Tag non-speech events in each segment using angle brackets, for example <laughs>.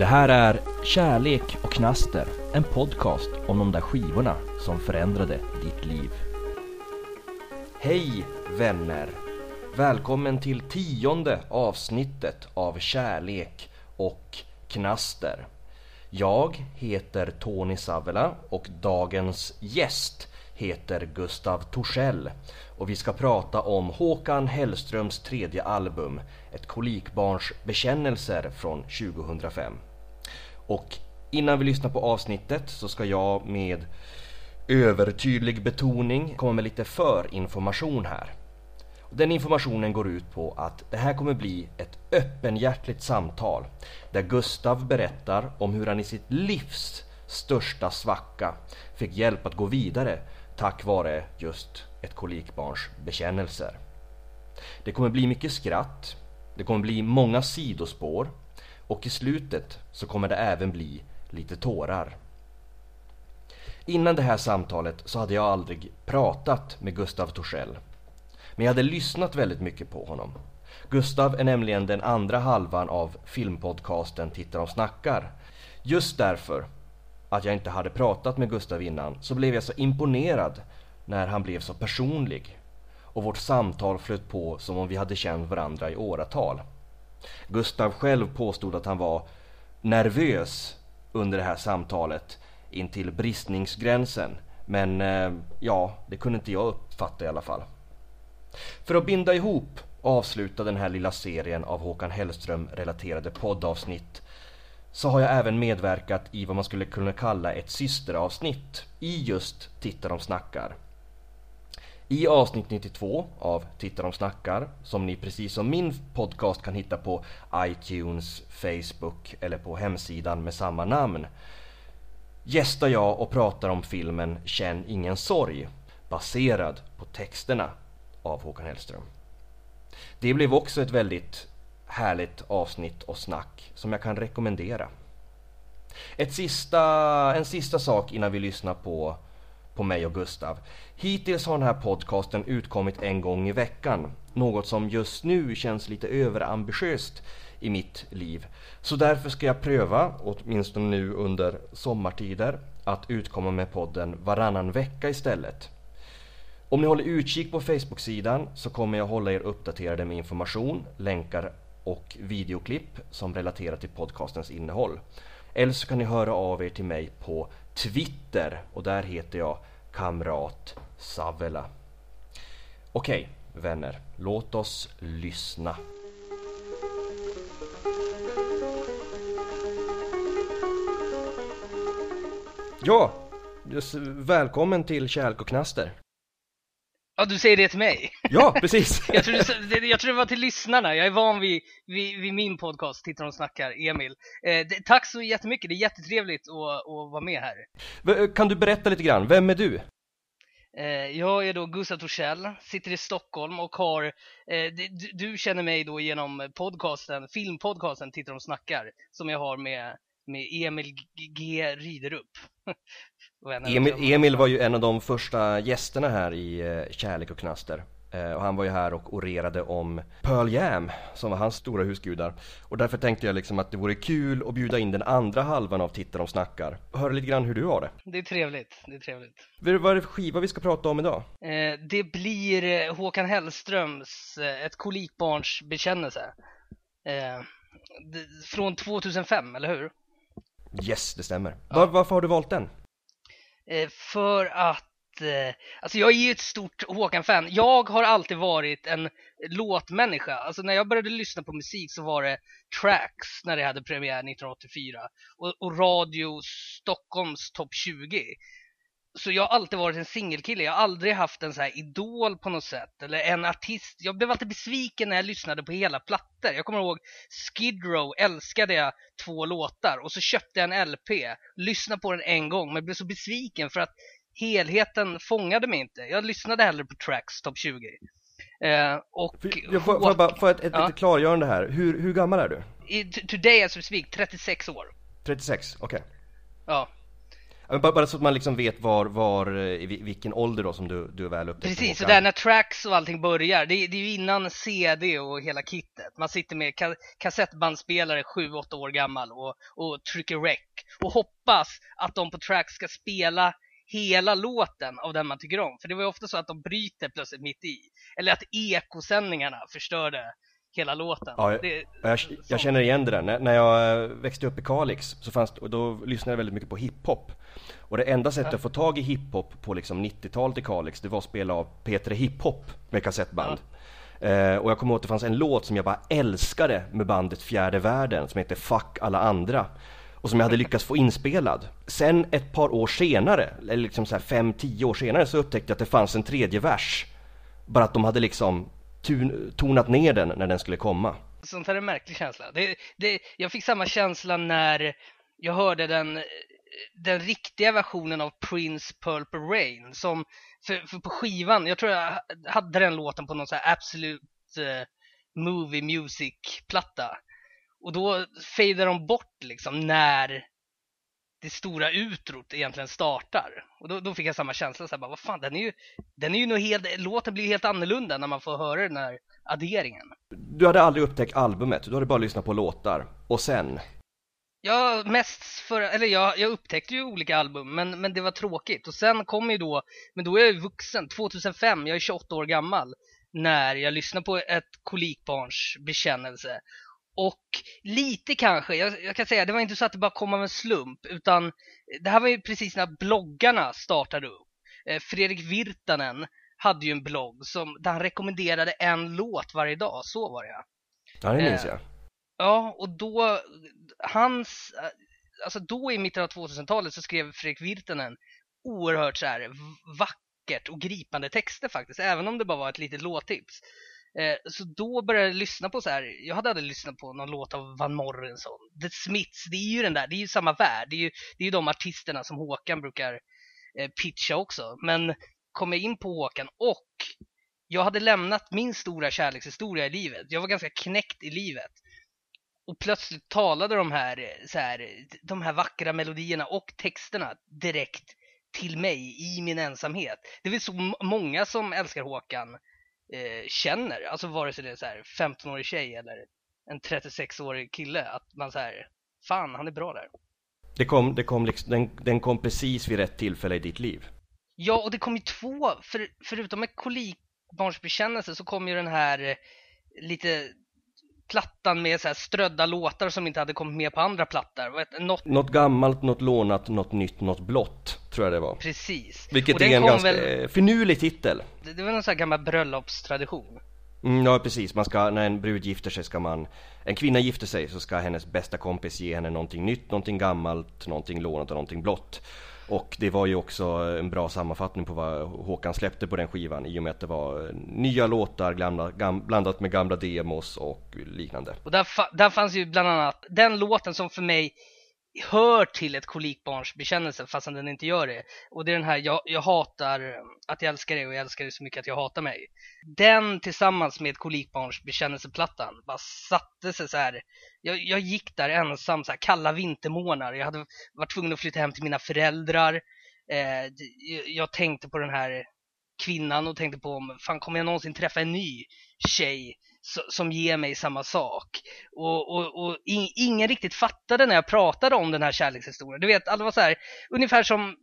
Det här är Kärlek och knaster, en podcast om de där skivorna som förändrade ditt liv. Hej vänner! Välkommen till tionde avsnittet av Kärlek och knaster. Jag heter Tony Savela och dagens gäst heter Gustav Torssell och vi ska prata om Håkan Hellströms tredje album Ett kolikbarns bekännelser från 2005. Och innan vi lyssnar på avsnittet så ska jag med övertydlig betoning komma med lite förinformation här. Den informationen går ut på att det här kommer bli ett öppenhjärtligt samtal där Gustav berättar om hur han i sitt livs största svacka fick hjälp att gå vidare tack vare just ett kolikbarns bekännelser. Det kommer bli mycket skratt, det kommer bli många sidospår och i slutet så kommer det även bli lite tårar. Innan det här samtalet så hade jag aldrig pratat med Gustav Torssell. Men jag hade lyssnat väldigt mycket på honom. Gustav är nämligen den andra halvan av filmpodcasten Tittar och snackar. Just därför att jag inte hade pratat med Gustav innan så blev jag så imponerad när han blev så personlig och vårt samtal flöt på som om vi hade känt varandra i åratal. Gustav själv påstod att han var nervös under det här samtalet intill bristningsgränsen men eh, ja, det kunde inte jag uppfatta i alla fall. För att binda ihop och avsluta den här lilla serien av Håkan Hellström relaterade poddavsnitt så har jag även medverkat i vad man skulle kunna kalla ett systeravsnitt i just Titta de snackar. I avsnitt 92 av Titta de snackar, som ni precis som min podcast kan hitta på iTunes, Facebook eller på hemsidan med samma namn, gästar jag och pratar om filmen Känn ingen sorg, baserad på texterna av Håkan Hellström. Det blev också ett väldigt härligt avsnitt och snack som jag kan rekommendera. Ett sista, en sista sak innan vi lyssnar på, på mig och Gustav. Hittills har den här podcasten utkommit en gång i veckan. Något som just nu känns lite överambitiöst i mitt liv. Så därför ska jag pröva, åtminstone nu under sommartider, att utkomma med podden varannan vecka istället. Om ni håller utkik på Facebook-sidan så kommer jag hålla er uppdaterade med information, länkar och videoklipp som relaterar till podcastens innehåll. Eller så kan ni höra av er till mig på Twitter och där heter jag Kamrat Savela. Okej, vänner, låt oss lyssna. Ja, välkommen till Kärlek och Knaster. Ja, du säger det till mig? Ja, precis! <laughs> jag, tror det, jag tror det var till lyssnarna. Jag är van vid, vid, vid min podcast, Tittar och snackar, Emil. Eh, det, tack så jättemycket, det är jättetrevligt att, att vara med här. Kan du berätta lite grann, vem är du? Eh, jag är då Gustav Torssell, sitter i Stockholm och har, eh, du, du känner mig då genom podcasten, filmpodcasten Tittar och snackar, som jag har med, med Emil G Riderup. <laughs> Emil, Emil, var ju en av de första gästerna här i eh, Kärlek och knaster. Eh, och han var ju här och orerade om Pearl Jam, som var hans stora husgudar. Och därför tänkte jag liksom att det vore kul att bjuda in den andra halvan av Titta de snackar. Höra lite grann hur du har det. Det är trevligt, det är trevligt. Vad är det för skiva vi ska prata om idag? Eh, det blir Håkan Hellströms Ett kolikbarns bekännelse. Från 2005, eller hur? Yes, det stämmer. Ja. Var, varför har du valt den? Eh, för att, eh, alltså jag är ju ett stort Håkan-fan. Jag har alltid varit en låtmänniska. Alltså när jag började lyssna på musik så var det Tracks när det hade premiär 1984 och, och Radio Stockholms topp 20 så jag har alltid varit en singelkille. Jag har aldrig haft en så här idol på något sätt. Eller en artist. Jag blev alltid besviken när jag lyssnade på hela plattor. Jag kommer ihåg Skid Row älskade jag två låtar. Och så köpte jag en LP. Lyssnade på den en gång. Men blev så besviken för att helheten fångade mig inte. Jag lyssnade hellre på Tracks Top 20. Eh, och jag får, får jag bara få ett, ett, ja. ett klargörande här. Hur, hur gammal är du? I, today as we speak, 36 år. 36, okej. Okay. Ja. Bara, bara så att man liksom vet var, var i vilken ålder då som du, du är väl upptäckte Precis, så där när tracks och allting börjar, det, det är ju innan CD och hela kittet. Man sitter med ka kassettbandspelare 7-8 år gammal och, och trycker rec och hoppas att de på tracks ska spela hela låten av den man tycker om. För det var ju ofta så att de bryter plötsligt mitt i. Eller att ekosändningarna förstörde hela låten. Ja, jag, det, jag, jag, känner igen det där. När, när jag växte upp i Kalix så fanns, och då lyssnade jag väldigt mycket på hiphop. Och det enda sättet ja. att få tag i hiphop på liksom 90-talet i Kalix, det var att spela av P3 Hiphop med kassettband. Ja. Eh, och jag kommer ihåg att det fanns en låt som jag bara älskade med bandet Fjärde Världen som heter Fuck alla andra och som jag hade lyckats få inspelad. Sen ett par år senare, eller liksom så här fem, tio år senare så upptäckte jag att det fanns en tredje vers. Bara att de hade liksom tonat ner den när den skulle komma. Sånt här är en märklig känsla. Det, det, jag fick samma känsla när jag hörde den, den riktiga versionen av Prince Purple Rain. Som, för, för på skivan, jag tror jag hade den låten på någon sån här Absolute uh, Movie Music-platta. Och då fejdar de bort liksom när det stora utrot egentligen startar. Och då, då fick jag samma känsla, så här, bara, vad fan, den är ju, den är ju nog helt, låten blir helt annorlunda när man får höra den här adderingen. Du hade aldrig upptäckt albumet, du hade bara lyssnat på låtar. Och sen? Ja, mest för, eller jag, jag upptäckte ju olika album, men, men det var tråkigt. Och sen kom ju då, men då är jag ju vuxen, 2005, jag är 28 år gammal, när jag lyssnade på ett kolikbarns bekännelse. Och lite kanske, jag, jag, kan säga, det var inte så att det bara kom av en slump, utan det här var ju precis när bloggarna startade upp. Eh, Fredrik Virtanen hade ju en blogg som, där han rekommenderade en låt varje dag, så var det ja. Ja, det minns jag. Eh, ja, och då, hans, eh, alltså då i mitten av 2000-talet så skrev Fredrik Virtanen oerhört så här vackert och gripande texter faktiskt, även om det bara var ett litet låttips. Eh, så då började jag lyssna på så här, jag hade aldrig lyssnat på någon låt av Van Morrison. The Smiths, det är ju den där, det är ju samma värld. Det är ju, det är ju de artisterna som Håkan brukar eh, pitcha också. Men kom jag in på Håkan och jag hade lämnat min stora kärlekshistoria i livet. Jag var ganska knäckt i livet. Och plötsligt talade de här, eh, så här, de här vackra melodierna och texterna direkt till mig i min ensamhet. Det är väl så många som älskar Håkan eh, känner, alltså vare sig det är så här 15-årig tjej eller en 36-årig kille, att man säger fan han är bra där. Det kom, det kom liksom, den, den kom precis vid rätt tillfälle i ditt liv. Ja, och det kom ju två, för, förutom med kolikbarnsbekännelse så kom ju den här eh, lite plattan med så här strödda låtar som inte hade kommit med på andra plattor. Något... något gammalt, något lånat, något nytt, något blått tror jag det var. Precis. Vilket är en ganska väl... finurlig titel. Det, det var någon sån här gammal bröllopstradition. Mm, ja precis, man ska, när en brud gifter sig ska man En kvinna gifter sig så ska hennes bästa kompis ge henne någonting nytt, någonting gammalt, någonting lånat och någonting blått och det var ju också en bra sammanfattning på vad Håkan släppte på den skivan i och med att det var eh, nya låtar gamla, gam, blandat med gamla demos och liknande. Och där, där fanns ju bland annat den låten som för mig hör till ett kolikbarns bekännelse fastän den inte gör det. Och det är den här jag, jag hatar eh, att jag älskar dig och jag älskar dig så mycket att jag hatar mig. Den tillsammans med kolikbarns bekännelseplattan bara satte sig så här. Jag, jag gick där ensam så här kalla vintermånader. Jag hade varit tvungen att flytta hem till mina föräldrar. Eh, jag tänkte på den här kvinnan och tänkte på om fan kommer jag någonsin träffa en ny tjej som ger mig samma sak. Och, och, och in, ingen riktigt fattade när jag pratade om den här kärlekshistorien. Du vet, alla var så här, ungefär som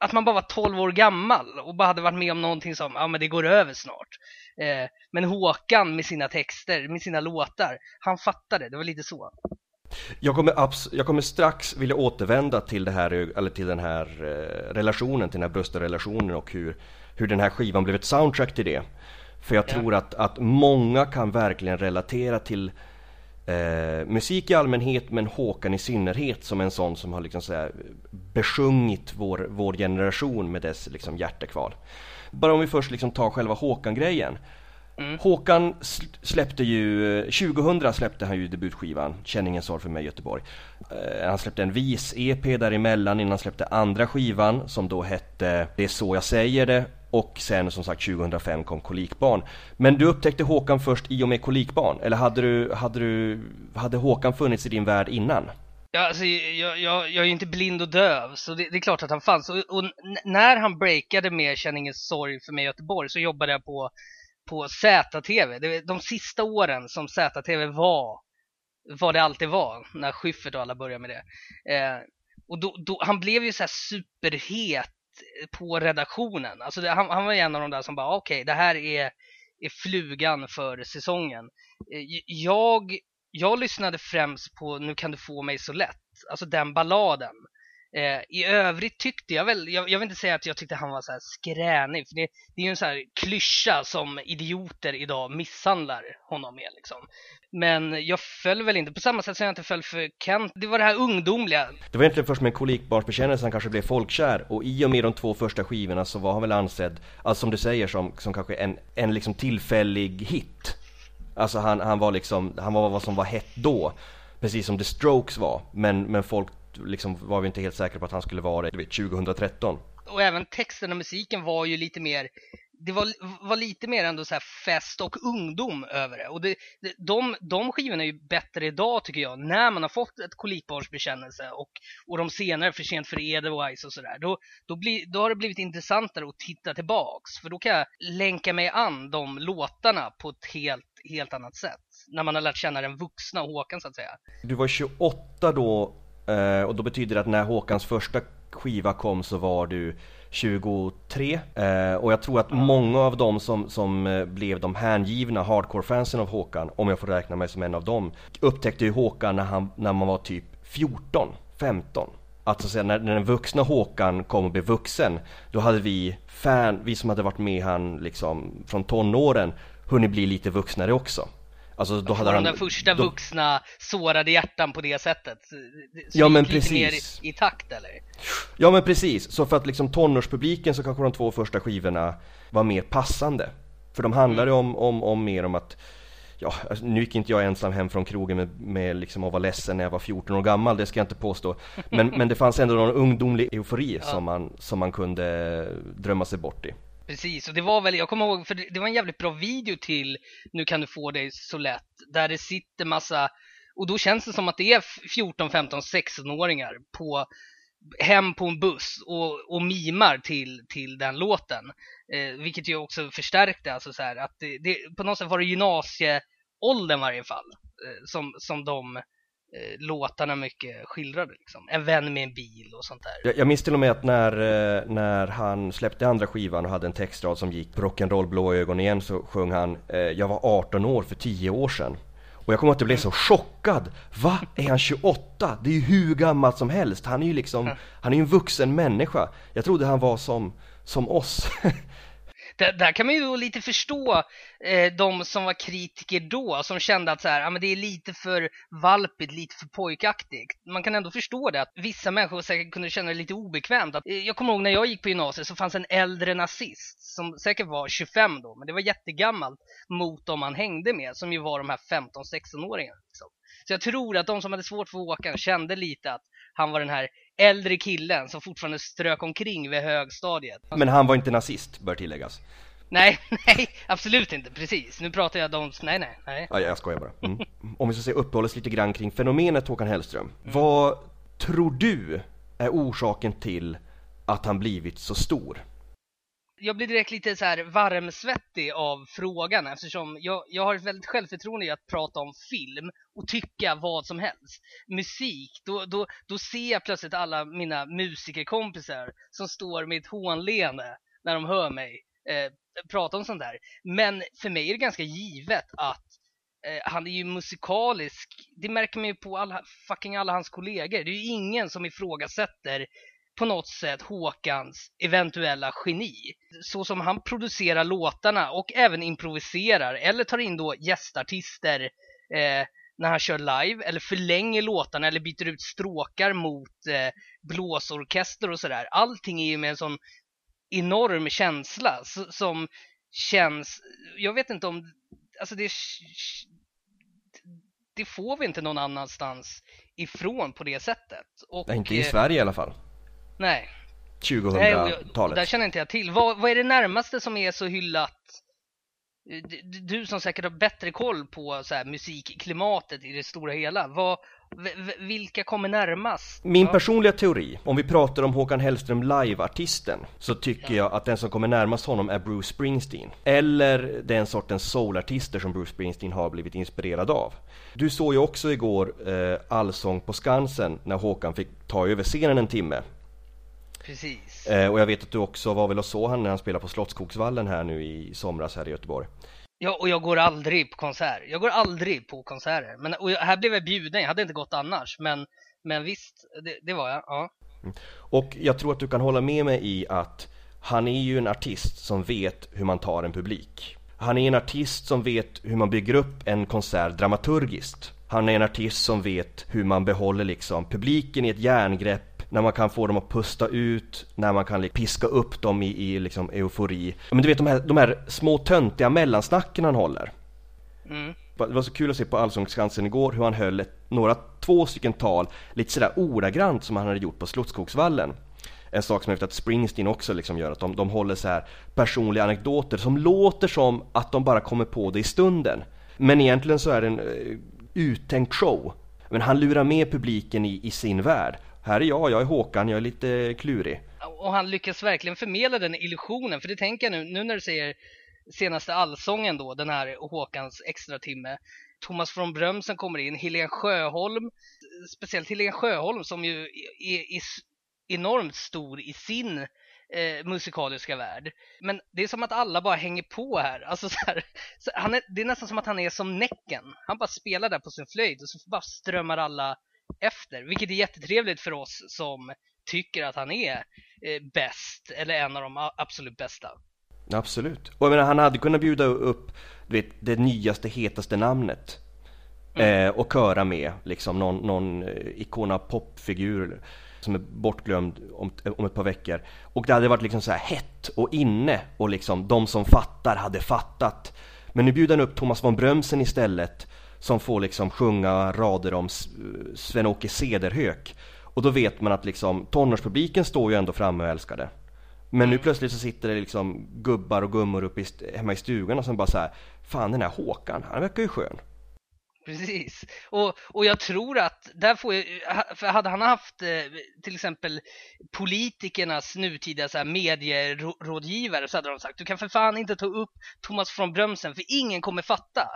att man bara var 12 år gammal och bara hade varit med om någonting som, ja men det går över snart. Eh, men Håkan med sina texter, med sina låtar, han fattade, det var lite så. Jag kommer, jag kommer strax vilja återvända till, det här, eller till den här eh, relationen, till den här bröstrelationen och hur, hur den här skivan blev ett soundtrack till det. För jag tror att, att många kan verkligen relatera till eh, musik i allmänhet men Håkan i synnerhet som en sån som har liksom så här besjungit vår, vår generation med dess liksom hjärtekval. Bara om vi först liksom tar själva Håkan-grejen. Mm. Håkan släppte ju, 2000 släppte han ju debutskivan Känningens sorg för mig Göteborg. Eh, han släppte en vis-EP däremellan innan han släppte andra skivan som då hette Det är så jag säger det och sen som sagt 2005 kom Kolikbarn. Men du upptäckte Håkan först i och med Kolikbarn? Eller hade, du, hade, du, hade Håkan funnits i din värld innan? Ja, alltså, jag, jag, jag är ju inte blind och döv, så det, det är klart att han fanns. Och, och när han breakade med Känn ingen sorg för mig i Göteborg så jobbade jag på, på ZTV. Det, de sista åren som ZTV var vad det alltid var när Schyffert och alla började med det. Eh, och då, då, han blev ju så här superhet på redaktionen. Alltså det, han, han, var en av de där som bara, okej, okay, det här är, är flugan för säsongen. Eh, jag, jag lyssnade främst på Nu kan du få mig så lätt, alltså den balladen. Eh, I övrigt tyckte jag väl, jag, jag, vill inte säga att jag tyckte han var så här skränig, för det, det är ju en sån här klyscha som idioter idag misshandlar honom med liksom. Men jag föll väl inte, på samma sätt som jag inte föll för Kent, det var det här ungdomliga. Det var egentligen först med en kolikbarnsbekännelse han kanske blev folkkär, och i och med de två första skivorna så var han väl ansedd, alltså som du säger, som, som kanske en, en liksom tillfällig hit. Alltså han, han var liksom, han var vad som var hett då. Precis som The Strokes var, men, men folk liksom var vi inte helt säkra på att han skulle vara det, du vet, 2013. Och även texten och musiken var ju lite mer det var, var lite mer ändå så fest och ungdom över det. Och det, de, de skivorna är ju bättre idag tycker jag, när man har fått ett kolikbarnsbekännelse och, och de senare För sent för Edelweiss och sådär. Då, då, bli, då har det blivit intressantare att titta tillbaks. För då kan jag länka mig an de låtarna på ett helt, helt annat sätt. När man har lärt känna den vuxna Håkan så att säga. Du var 28 då Eh, och då betyder det att när Håkans första skiva kom så var du 23 eh, och jag tror att många av dem som, som eh, blev de hängivna hardcore-fansen av Håkan, om jag får räkna mig som en av dem, upptäckte ju Håkan när, han, när man var typ 14, 15. Alltså när, när den vuxna Håkan kom och blev vuxen, då hade vi fan, vi som hade varit med han liksom från tonåren, hunnit bli lite vuxnare också. Alltså då hade han... den första då... vuxna sårade hjärtan på det sättet. Så ja men precis. I, I, takt eller? Ja men precis, så för att liksom tonårspubliken så kanske de två första skivorna var mer passande. För de handlade mm. om, om, om mer om att Ja, alltså, nu gick inte jag ensam hem från krogen med, med liksom att vara ledsen när jag var 14 år gammal, det ska jag inte påstå. Men, men det fanns ändå någon ungdomlig eufori <laughs> ja. som, man, som man kunde drömma sig bort i. Precis, och det var väl, jag kommer ihåg, för det var en jävligt bra video till Nu kan du få dig så lätt, där det sitter massa, och då känns det som att det är 14, 15, 16-åringar på hem på en buss och, och mimar till, till den låten. Eh, vilket ju också förstärkte, alltså så här, att det, det, på något sätt var det gymnasieåldern i varje fall, eh, som, som de Eh, låtarna mycket skildrade. Liksom. En vän med en bil och sånt där. Jag, jag minns till och med att när, eh, när han släppte andra skivan och hade en textrad som gick rock'n'roll blå ögon igen så sjöng han eh, Jag var 18 år för 10 år sedan. Och jag kommer att blev så chockad. Va? Är han 28? Det är ju hur gammalt som helst. Han är ju liksom, han är ju en vuxen människa. Jag trodde han var som, som oss. <laughs> där, där, kan man ju lite förstå eh, de som var kritiker då, som kände att så här, ja, men det är lite för valpigt, lite för pojkaktigt. Man kan ändå förstå det, att vissa människor säkert kunde känna det lite obekvämt. Att, eh, jag kommer ihåg när jag gick på gymnasiet så fanns en äldre nazist, som säkert var 25 då, men det var jättegammalt mot de han hängde med, som ju var de här 15-16-åringarna. Liksom. Så jag tror att de som hade svårt för Håkan kände lite att han var den här äldre killen som fortfarande strök omkring vid högstadiet. Men han var inte nazist, bör tilläggas. Nej, <laughs> nej, absolut inte, precis. Nu pratar jag om, nej, nej, nej. Ja, jag skojar bara. Mm. Om vi ska se uppehålla oss lite grann kring fenomenet Håkan Hellström. Mm. Vad tror du är orsaken till att han blivit så stor? Jag blir direkt lite så här varmsvettig av frågan eftersom jag, jag har ett väldigt självförtroende i att prata om film och tycka vad som helst. Musik, då, då, då ser jag plötsligt alla mina musikerkompisar som står med ett hånleende när de hör mig eh, prata om sånt där. Men för mig är det ganska givet att eh, han är ju musikalisk. Det märker man ju på alla, fucking alla hans kollegor. Det är ju ingen som ifrågasätter på något sätt Håkans eventuella geni. Så som han producerar låtarna och även improviserar eller tar in då gästartister eh, när han kör live eller förlänger låtarna eller byter ut stråkar mot eh, blåsorkester och sådär. Allting är ju med en sån enorm känsla som känns, jag vet inte om, alltså det det får vi inte någon annanstans ifrån på det sättet. Och, inte i Sverige i alla fall. Nej. 2000-talet. där känner inte jag till. Vad, vad är det närmaste som är så hyllat du, du som säkert har bättre koll på så här, musikklimatet i det stora hela, vad, vilka kommer närmast? Min ja. personliga teori, om vi pratar om Håkan Hellström live-artisten, så tycker ja. jag att den som kommer närmast honom är Bruce Springsteen. Eller den sortens soulartister som Bruce Springsteen har blivit inspirerad av. Du såg ju också igår eh, Allsång på Skansen när Håkan fick ta över scenen en timme. Precis. Eh, och jag vet att du också var väl och såg han när han spelade på Slottskogsvallen här nu i somras här i Göteborg. Ja, och jag går aldrig på konsert. Jag går aldrig på konserter. Men, och här blev jag bjuden, jag hade inte gått annars. Men, men visst, det, det var jag, ja. Mm. Och jag tror att du kan hålla med mig i att han är ju en artist som vet hur man tar en publik. Han är en artist som vet hur man bygger upp en konsert dramaturgiskt. Han är en artist som vet hur man behåller liksom publiken i ett järngrepp när man kan få dem att pusta ut, när man kan liksom piska upp dem i, i liksom eufori. Men du vet de här, de här små töntiga mellansnacken han håller. Mm. Det var så kul att se på Allsångsskansen igår hur han höll ett, några, två stycken tal lite sådär ordagrant som han hade gjort på Slottsskogsvallen. En sak som jag vet att Springsteen också liksom gör, att de, de håller så här personliga anekdoter som låter som att de bara kommer på det i stunden. Men egentligen så är det en uh, uttänkt show. Men han lurar med publiken i, i sin värld här är jag, jag är Håkan, jag är lite klurig. Och han lyckas verkligen förmedla den illusionen, för det tänker jag nu, nu när du säger senaste allsången då, den här Håkans extra timme. Thomas von Brömsen kommer in, Helene Sjöholm, speciellt Helene Sjöholm som ju är, är enormt stor i sin eh, musikaliska värld. Men det är som att alla bara hänger på här. Alltså så här, så han är, det är nästan som att han är som Näcken. Han bara spelar där på sin flöjt och så bara strömmar alla efter, vilket är jättetrevligt för oss som tycker att han är eh, bäst, eller en av de absolut bästa. Absolut. Och jag menar, han hade kunnat bjuda upp du vet, det nyaste, hetaste namnet. Mm. Eh, och köra med liksom någon, någon eh, ikona popfigur som är bortglömd om, om ett par veckor. Och det hade varit liksom så här hett och inne och liksom de som fattar hade fattat. Men nu bjuder han upp Thomas von Brömsen istället som får liksom sjunga rader om Sven-Åke Cederhök. Och då vet man att liksom tonårspubliken står ju ändå framme och älskar det. Men nu plötsligt så sitter det liksom gubbar och gummor uppe i, hemma i stugan och som bara så här, Fan den här Håkan, han verkar ju skön. Precis. Och, och jag tror att där får jag, eh, för hade han haft eh, till exempel politikernas nutida så här, medierådgivare så hade de sagt du kan för fan inte ta upp Thomas från Brömsen för ingen kommer fatta.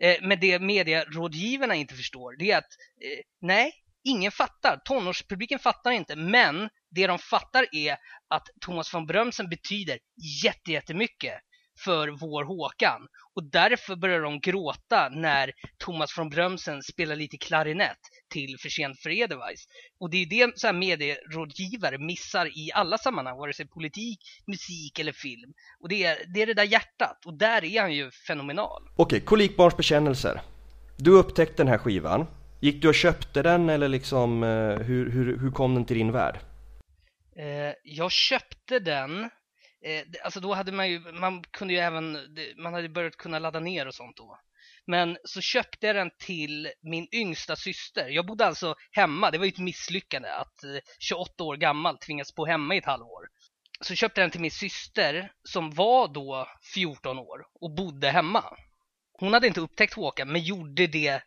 Eh, men det medierådgivarna inte förstår, det är att eh, nej, ingen fattar. Tonårspubliken fattar inte, men det de fattar är att Thomas von Brömsen betyder jättemycket för vår Håkan. Och därför börjar de gråta när Thomas von Brömsen spelar lite klarinett till För sent för Edelweiss. Och det är det så här medierådgivare missar i alla sammanhang, vare sig politik, musik eller film. Och det är det, är det där hjärtat, och där är han ju fenomenal. Okej, Kolikbarns bekännelser. Du upptäckte den här skivan. Gick du och köpte den eller liksom, eh, hur, hur, hur kom den till din värld? Eh, jag köpte den eh, alltså då hade man ju, man kunde ju även, man hade börjat kunna ladda ner och sånt då. Men så köpte jag den till min yngsta syster. Jag bodde alltså hemma, det var ju ett misslyckande att eh, 28 år gammal tvingas bo hemma i ett halvår. Så köpte jag den till min syster som var då 14 år och bodde hemma. Hon hade inte upptäckt Håkan men gjorde det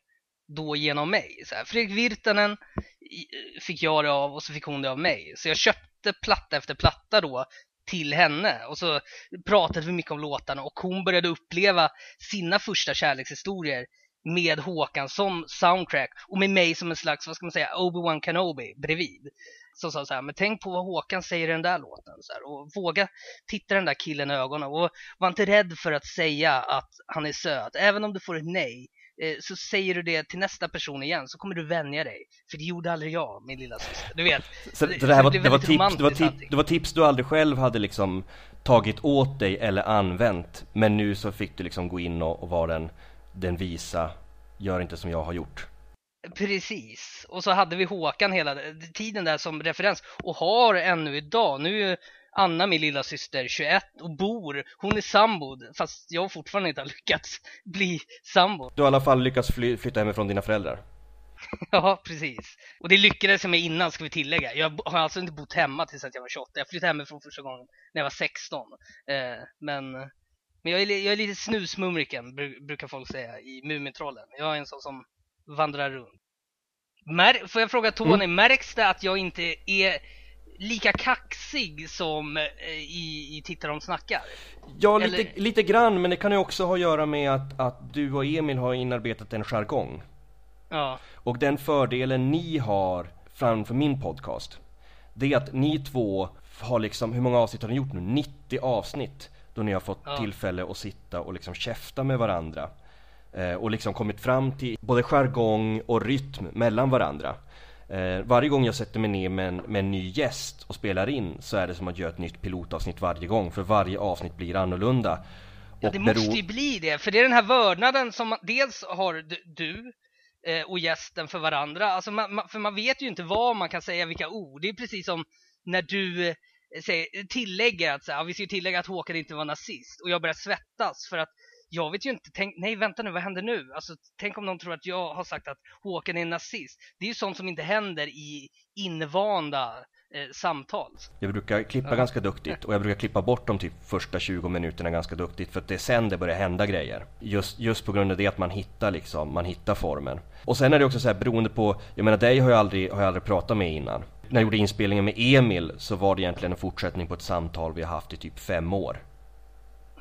då genom mig. Så här, Fredrik Virtanen eh, fick jag det av och så fick hon det av mig. Så jag köpte platta efter platta då till henne och så pratade vi mycket om låtarna och hon började uppleva sina första kärlekshistorier med Håkan som soundtrack och med mig som en slags, vad ska man säga, Obi-Wan Kenobi bredvid. Som sa så här, men tänk på vad Håkan säger i den där låten. Så här, och våga titta den där killen i ögonen och var inte rädd för att säga att han är söt. Även om du får ett nej så säger du det till nästa person igen så kommer du vänja dig. För det gjorde aldrig jag, min lilla syster. Du vet. Så, det, det, här var, det, var tips, det, var tips, det var tips du aldrig själv hade liksom tagit åt dig eller använt. Men nu så fick du liksom gå in och, och vara den, den visa, gör inte som jag har gjort. Precis, och så hade vi Håkan hela tiden där som referens och har ännu idag. Nu Anna, min lilla syster 21 och bor, hon är sambod fast jag fortfarande inte har lyckats bli sambo. Du har i alla fall lyckats fly flytta hemifrån dina föräldrar? <laughs> ja, precis. Och det lyckades jag med innan ska vi tillägga. Jag har alltså inte bott hemma tills att jag var 28. Jag flyttade hemifrån första gången när jag var 16. Eh, men, men jag är, jag är lite snusmumriken, bru- brukar folk säga, i Mumintrollen. Jag är en sån som vandrar runt. Mär, får jag fråga Tony, märks det att jag inte är lika kaxig som eh, i, i Titta de snackar? Ja, lite, lite grann, men det kan ju också ha att göra med att, att du och Emil har inarbetat en jargong. Ja, Och den fördelen ni har framför min podcast, det är att ni två har liksom, hur många avsnitt har ni gjort nu? 90 avsnitt! Då ni har fått Ja. tillfälle att sitta och liksom käfta med varandra. Eh, och liksom kommit fram till både jargong och rytm mellan varandra. Eh, varje gång jag sätter mig ner med en, med en ny gäst och spelar in så är det som att göra ett nytt pilotavsnitt varje gång, för varje avsnitt blir annorlunda. ja det måste ju bli det. För det är den här vördnaden som man, dels har du, eh, och gästen för varandra. Alltså man, man, för man vet ju inte vad man kan säga, vilka ord. Det är precis som när du eh, säger, tillägger att så här, vi ska ju tillägga att Håkan inte var nazist och jag börjar svettas för att jag vet ju inte, tänk, nej vänta nu, vad händer nu? Alltså tänk om de tror att jag har sagt att Håkan är nazist. Det är ju sånt som inte händer i invanda eh, samtal. Jag brukar klippa Ja. ganska duktigt och jag brukar klippa bort de typ första 20 minuterna ganska duktigt för att det är sen det börjar hända grejer. Just, just på grund av det att man hittar liksom, man hittar formen. Och sen är det också så här beroende på, jag menar dig har jag aldrig, har jag aldrig pratat med innan. När jag gjorde inspelningen med Emil så var det egentligen en fortsättning på ett samtal vi har haft i typ fem år.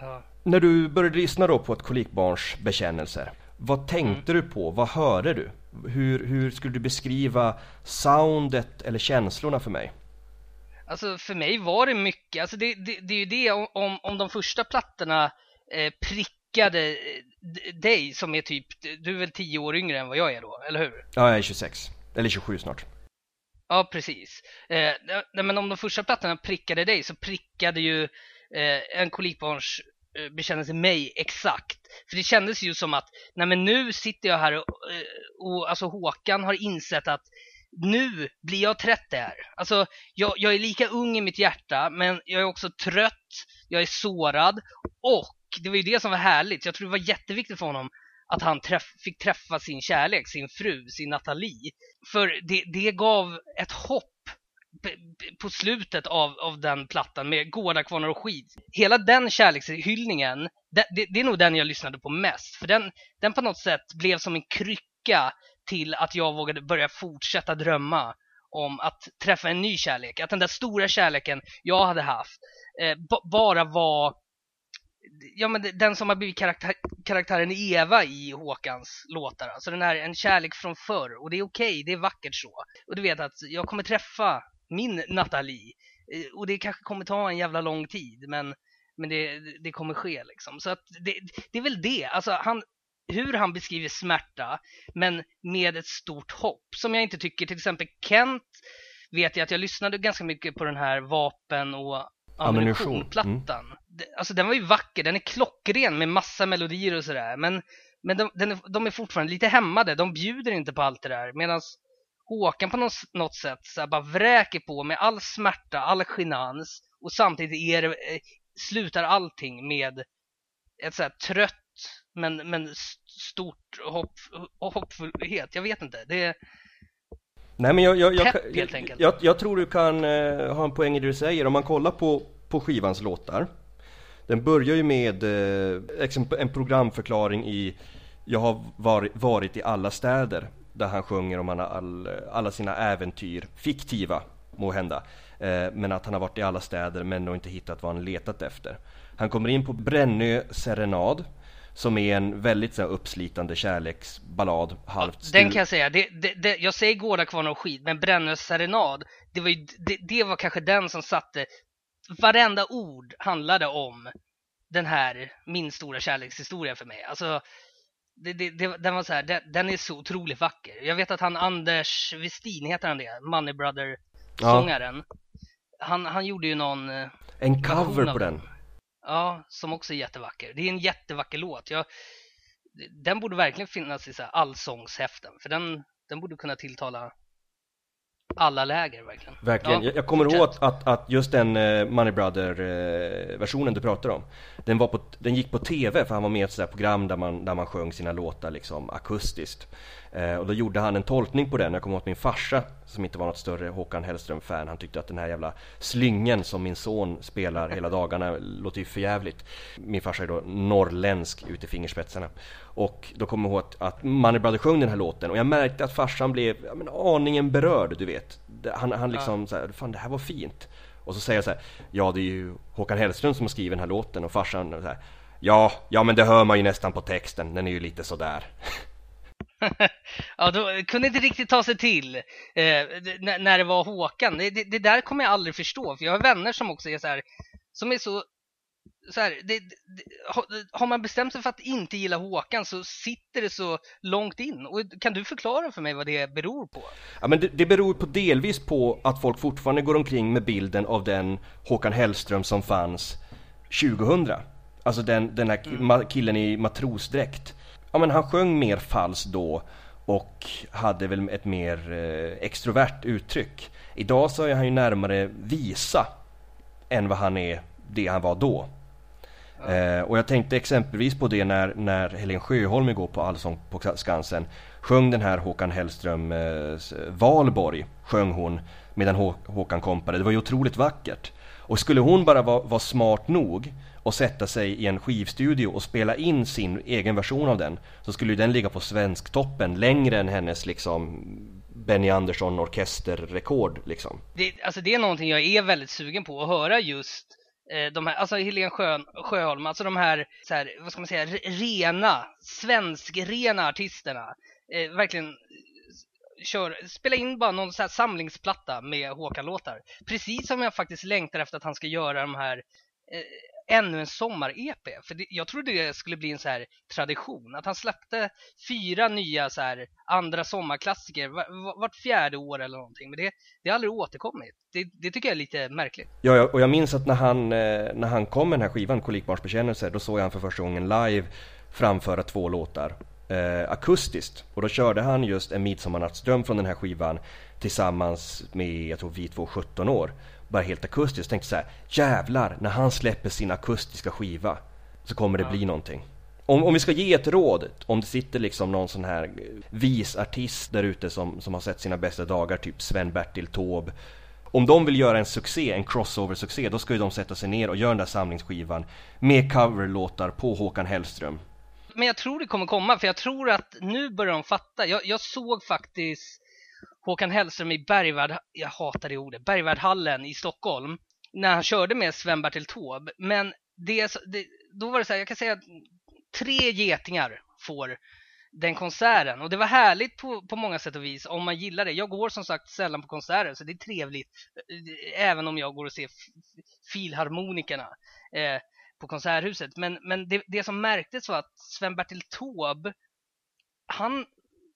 Ja. När du började lyssna då på ett kolikbarns bekännelser, vad tänkte du på? Vad hörde du? Hur, hur skulle du beskriva soundet eller känslorna för mig? Alltså för mig var det mycket, alltså det, det, det är ju det om- om, de första plattorna eh, prickade eh, dig som är typ, du är väl tio år yngre än vad jag är då, eller hur? Ja, jag är 26. Eller 27 snart. Ja, precis. Eh, nej, men om de första plattorna prickade dig så prickade ju eh, en kolikbarns eh, bekännelse mig exakt. För det kändes ju som att, nej men nu sitter jag här och, eh, och alltså Håkan har insett att nu blir jag 30 här. Alltså, jag, jag är lika ung i mitt hjärta, men jag är också trött, jag är sårad och det var ju det som var härligt. Jag tror det var jätteviktigt för honom att han träff, fick träffa sin kärlek, sin fru, sin Nathalie. För det, det gav ett hopp på slutet av, av den plattan med Gårdakvarnar och skit. Hela den kärlekshyllningen, det, det, det är nog den jag lyssnade på mest. För den, den på något sätt blev som en krycka till att jag vågade börja fortsätta drömma om att träffa en ny kärlek. Att den där stora kärleken jag hade haft eh, bara var ja, men den som har blivit karaktär, karaktären Eva i Håkans låtar. Alltså den här En kärlek från förr. Och det är okej, det är vackert så. Och du vet att jag kommer träffa min Nathalie. Eh, Och det kanske kommer ta en jävla lång tid, men, men det, det kommer ske liksom. Så att det, det är väl det. Alltså han, hur han beskriver smärta, men med ett stort hopp. Som jag inte tycker, till exempel Kent vet jag att jag lyssnade ganska mycket på den här vapen och Ammunition. ammunitionplattan. Det- Alltså den var ju vacker, den är klockren med massa melodier och sådär. Men, men de, är, de är fortfarande lite hämmade, de bjuder inte på allt det där. Medan Håkan på något, sätt så här bara vräker på med all smärta, all genans och samtidigt är eh, slutar allting med ett så här trött men, men stort hopp, hoppfullhet. Jag vet inte. Det, Nej men jag, jag, jag, Pepp, helt enkelt. jag, jag tror du kan eh, ha en poäng i det du säger. Om man kollar på, på skivans låtar. Den börjar ju med eh, en programförklaring i Jag har varit, varit i alla städer. Där han sjunger om alla, all, alla sina äventyr, fiktiva må hända. Eh, men att han har varit i alla städer men nog inte hittat vad han letat efter. Han kommer in på Brännö serenad. Som är en väldigt så här, uppslitande kärleksballad, halvt den stu- kan jag säga. Det, det, det, jag säger Gårdakvarnar och skit, men Brännös serenad, det var, ju, det, det var kanske den som satte... Varenda ord handlade om den här, min stora kärlekshistoria för mig. Alltså, det, det, det, den var så här, den, den är så otroligt vacker. Jag vet att han Anders Westin, heter han det? Money Brother-sångaren. Han, han gjorde ju någon... eh, En cover på den. Ja, som också är jättevacker. Det är en jättevacker låt. Jag, den borde verkligen finnas i så allsångshäften, för den, den borde kunna tilltala alla läger verkligen. Verkligen. Ja, jag, jag kommer fortsätt. ihåg att, att just den eh, Money Brother-versionen du pratar om den, var på, den gick på TV för han var med i ett sådär program där man, där man sjöng sina låtar liksom akustiskt. Eh, och då gjorde han en tolkning på den. Jag kommer ihåg att min farsa, som inte var något större Håkan Hellström-fan, han tyckte att den här jävla slyngen som min son spelar hela dagarna låter ju för jävligt. Min farsa är då norrländsk ut i fingerspetsarna. Och då kommer jag ihåg att, att Money Brother sjöng den här låten och jag märkte att farsan blev ja, men, aningen berörd, du vet. Han, han liksom ja. så här, fan det här var fint. Och så säger jag så här, ja det är ju Håkan Hellström som har skrivit den här låten och farsan så här, ja, ja men det hör man ju nästan på texten, den är ju lite sådär. <laughs> ja, då kunde inte riktigt ta sig till eh, när det var Håkan. Det, det, det där kommer jag aldrig förstå, för jag har vänner som också är så här, som är så, så här, det, det, har, man bestämt sig för att inte gilla Håkan så sitter det så långt in. Och kan du förklara för mig vad det beror på? Ja men det, det beror på delvis på att folk fortfarande går omkring med bilden av den Håkan Hellström som fanns 2000. Alltså den, den här ma- killen i matrosdräkt. Ja men han sjöng mer falskt då och hade väl ett mer eh, extrovert uttryck. Idag så är han ju närmare visa än vad han är det han var då. Eh, och jag tänkte exempelvis på det när, när Helen Sjöholm igår på Allsång på Skansen sjöng den här Håkan Hellström eh, Valborg, sjöng hon medan Hå Håkan kompade. Det var ju otroligt vackert. Och skulle hon bara vara, va smart nog och sätta sig i en skivstudio och spela in sin egen version av den så skulle ju den ligga på svensktoppen längre än hennes liksom Benny Andersson orkesterrekord liksom. det, alltså det är någonting jag är väldigt sugen på att höra just Eh, de här, alltså Helene Sjö, Sjöholm, alltså de här, så här, vad ska man säga, rena, svenskrena artisterna. Eh, verkligen eh, kör, spela in bara någon så här samlingsplatta med Håkan-låtar. Precis som jag faktiskt längtar efter att han ska göra de här eh, ännu en sommar-EP. För det, jag trodde det skulle bli en så här tradition. Att han släppte fyra nya så här andra sommarklassiker vart fjärde år eller någonting. Men det, det har aldrig återkommit. Det, det tycker jag är lite märkligt. Ja, och jag minns att när han, eh, när han kom med den här skivan, Kolikbarnsbekännelse, då såg jag han för första gången live framföra två låtar eh, akustiskt. Och då körde han just En midsommarnattsdröm från den här skivan tillsammans med, jag tror vi två 17 år. Bara helt akustiskt. Tänkte så här, jävlar, när han släpper sin akustiska skiva så kommer det bli någonting. Om, om vi ska ge ett råd, om det sitter liksom någon sån här eh, vis artist där ute som, som har sett sina bästa dagar, typ Sven-Bertil Taube. Om de vill göra en succé, en crossover-succé, då ska ju de sätta sig ner och göra den där samlingsskivan med coverlåtar på Håkan Hellström. Men jag tror det kommer komma, för jag tror att nu börjar de fatta. Jag, jag såg faktiskt Håkan Hellström i Bergvärd, jag hatar det ordet, Bergvärdhallen i Stockholm. När han körde med Sven-Bertil Taube. Men det, det, då var det så här, jag kan säga att tre getingar får den konserten. Och det var härligt på, på många sätt och vis om man gillar det. Jag går som sagt sällan på konserter så det är trevligt. Eh, även om jag går och ser filharmonikerna eh, på Konserthuset. Men, men det, det som märktes var att Sven-Bertil Taube han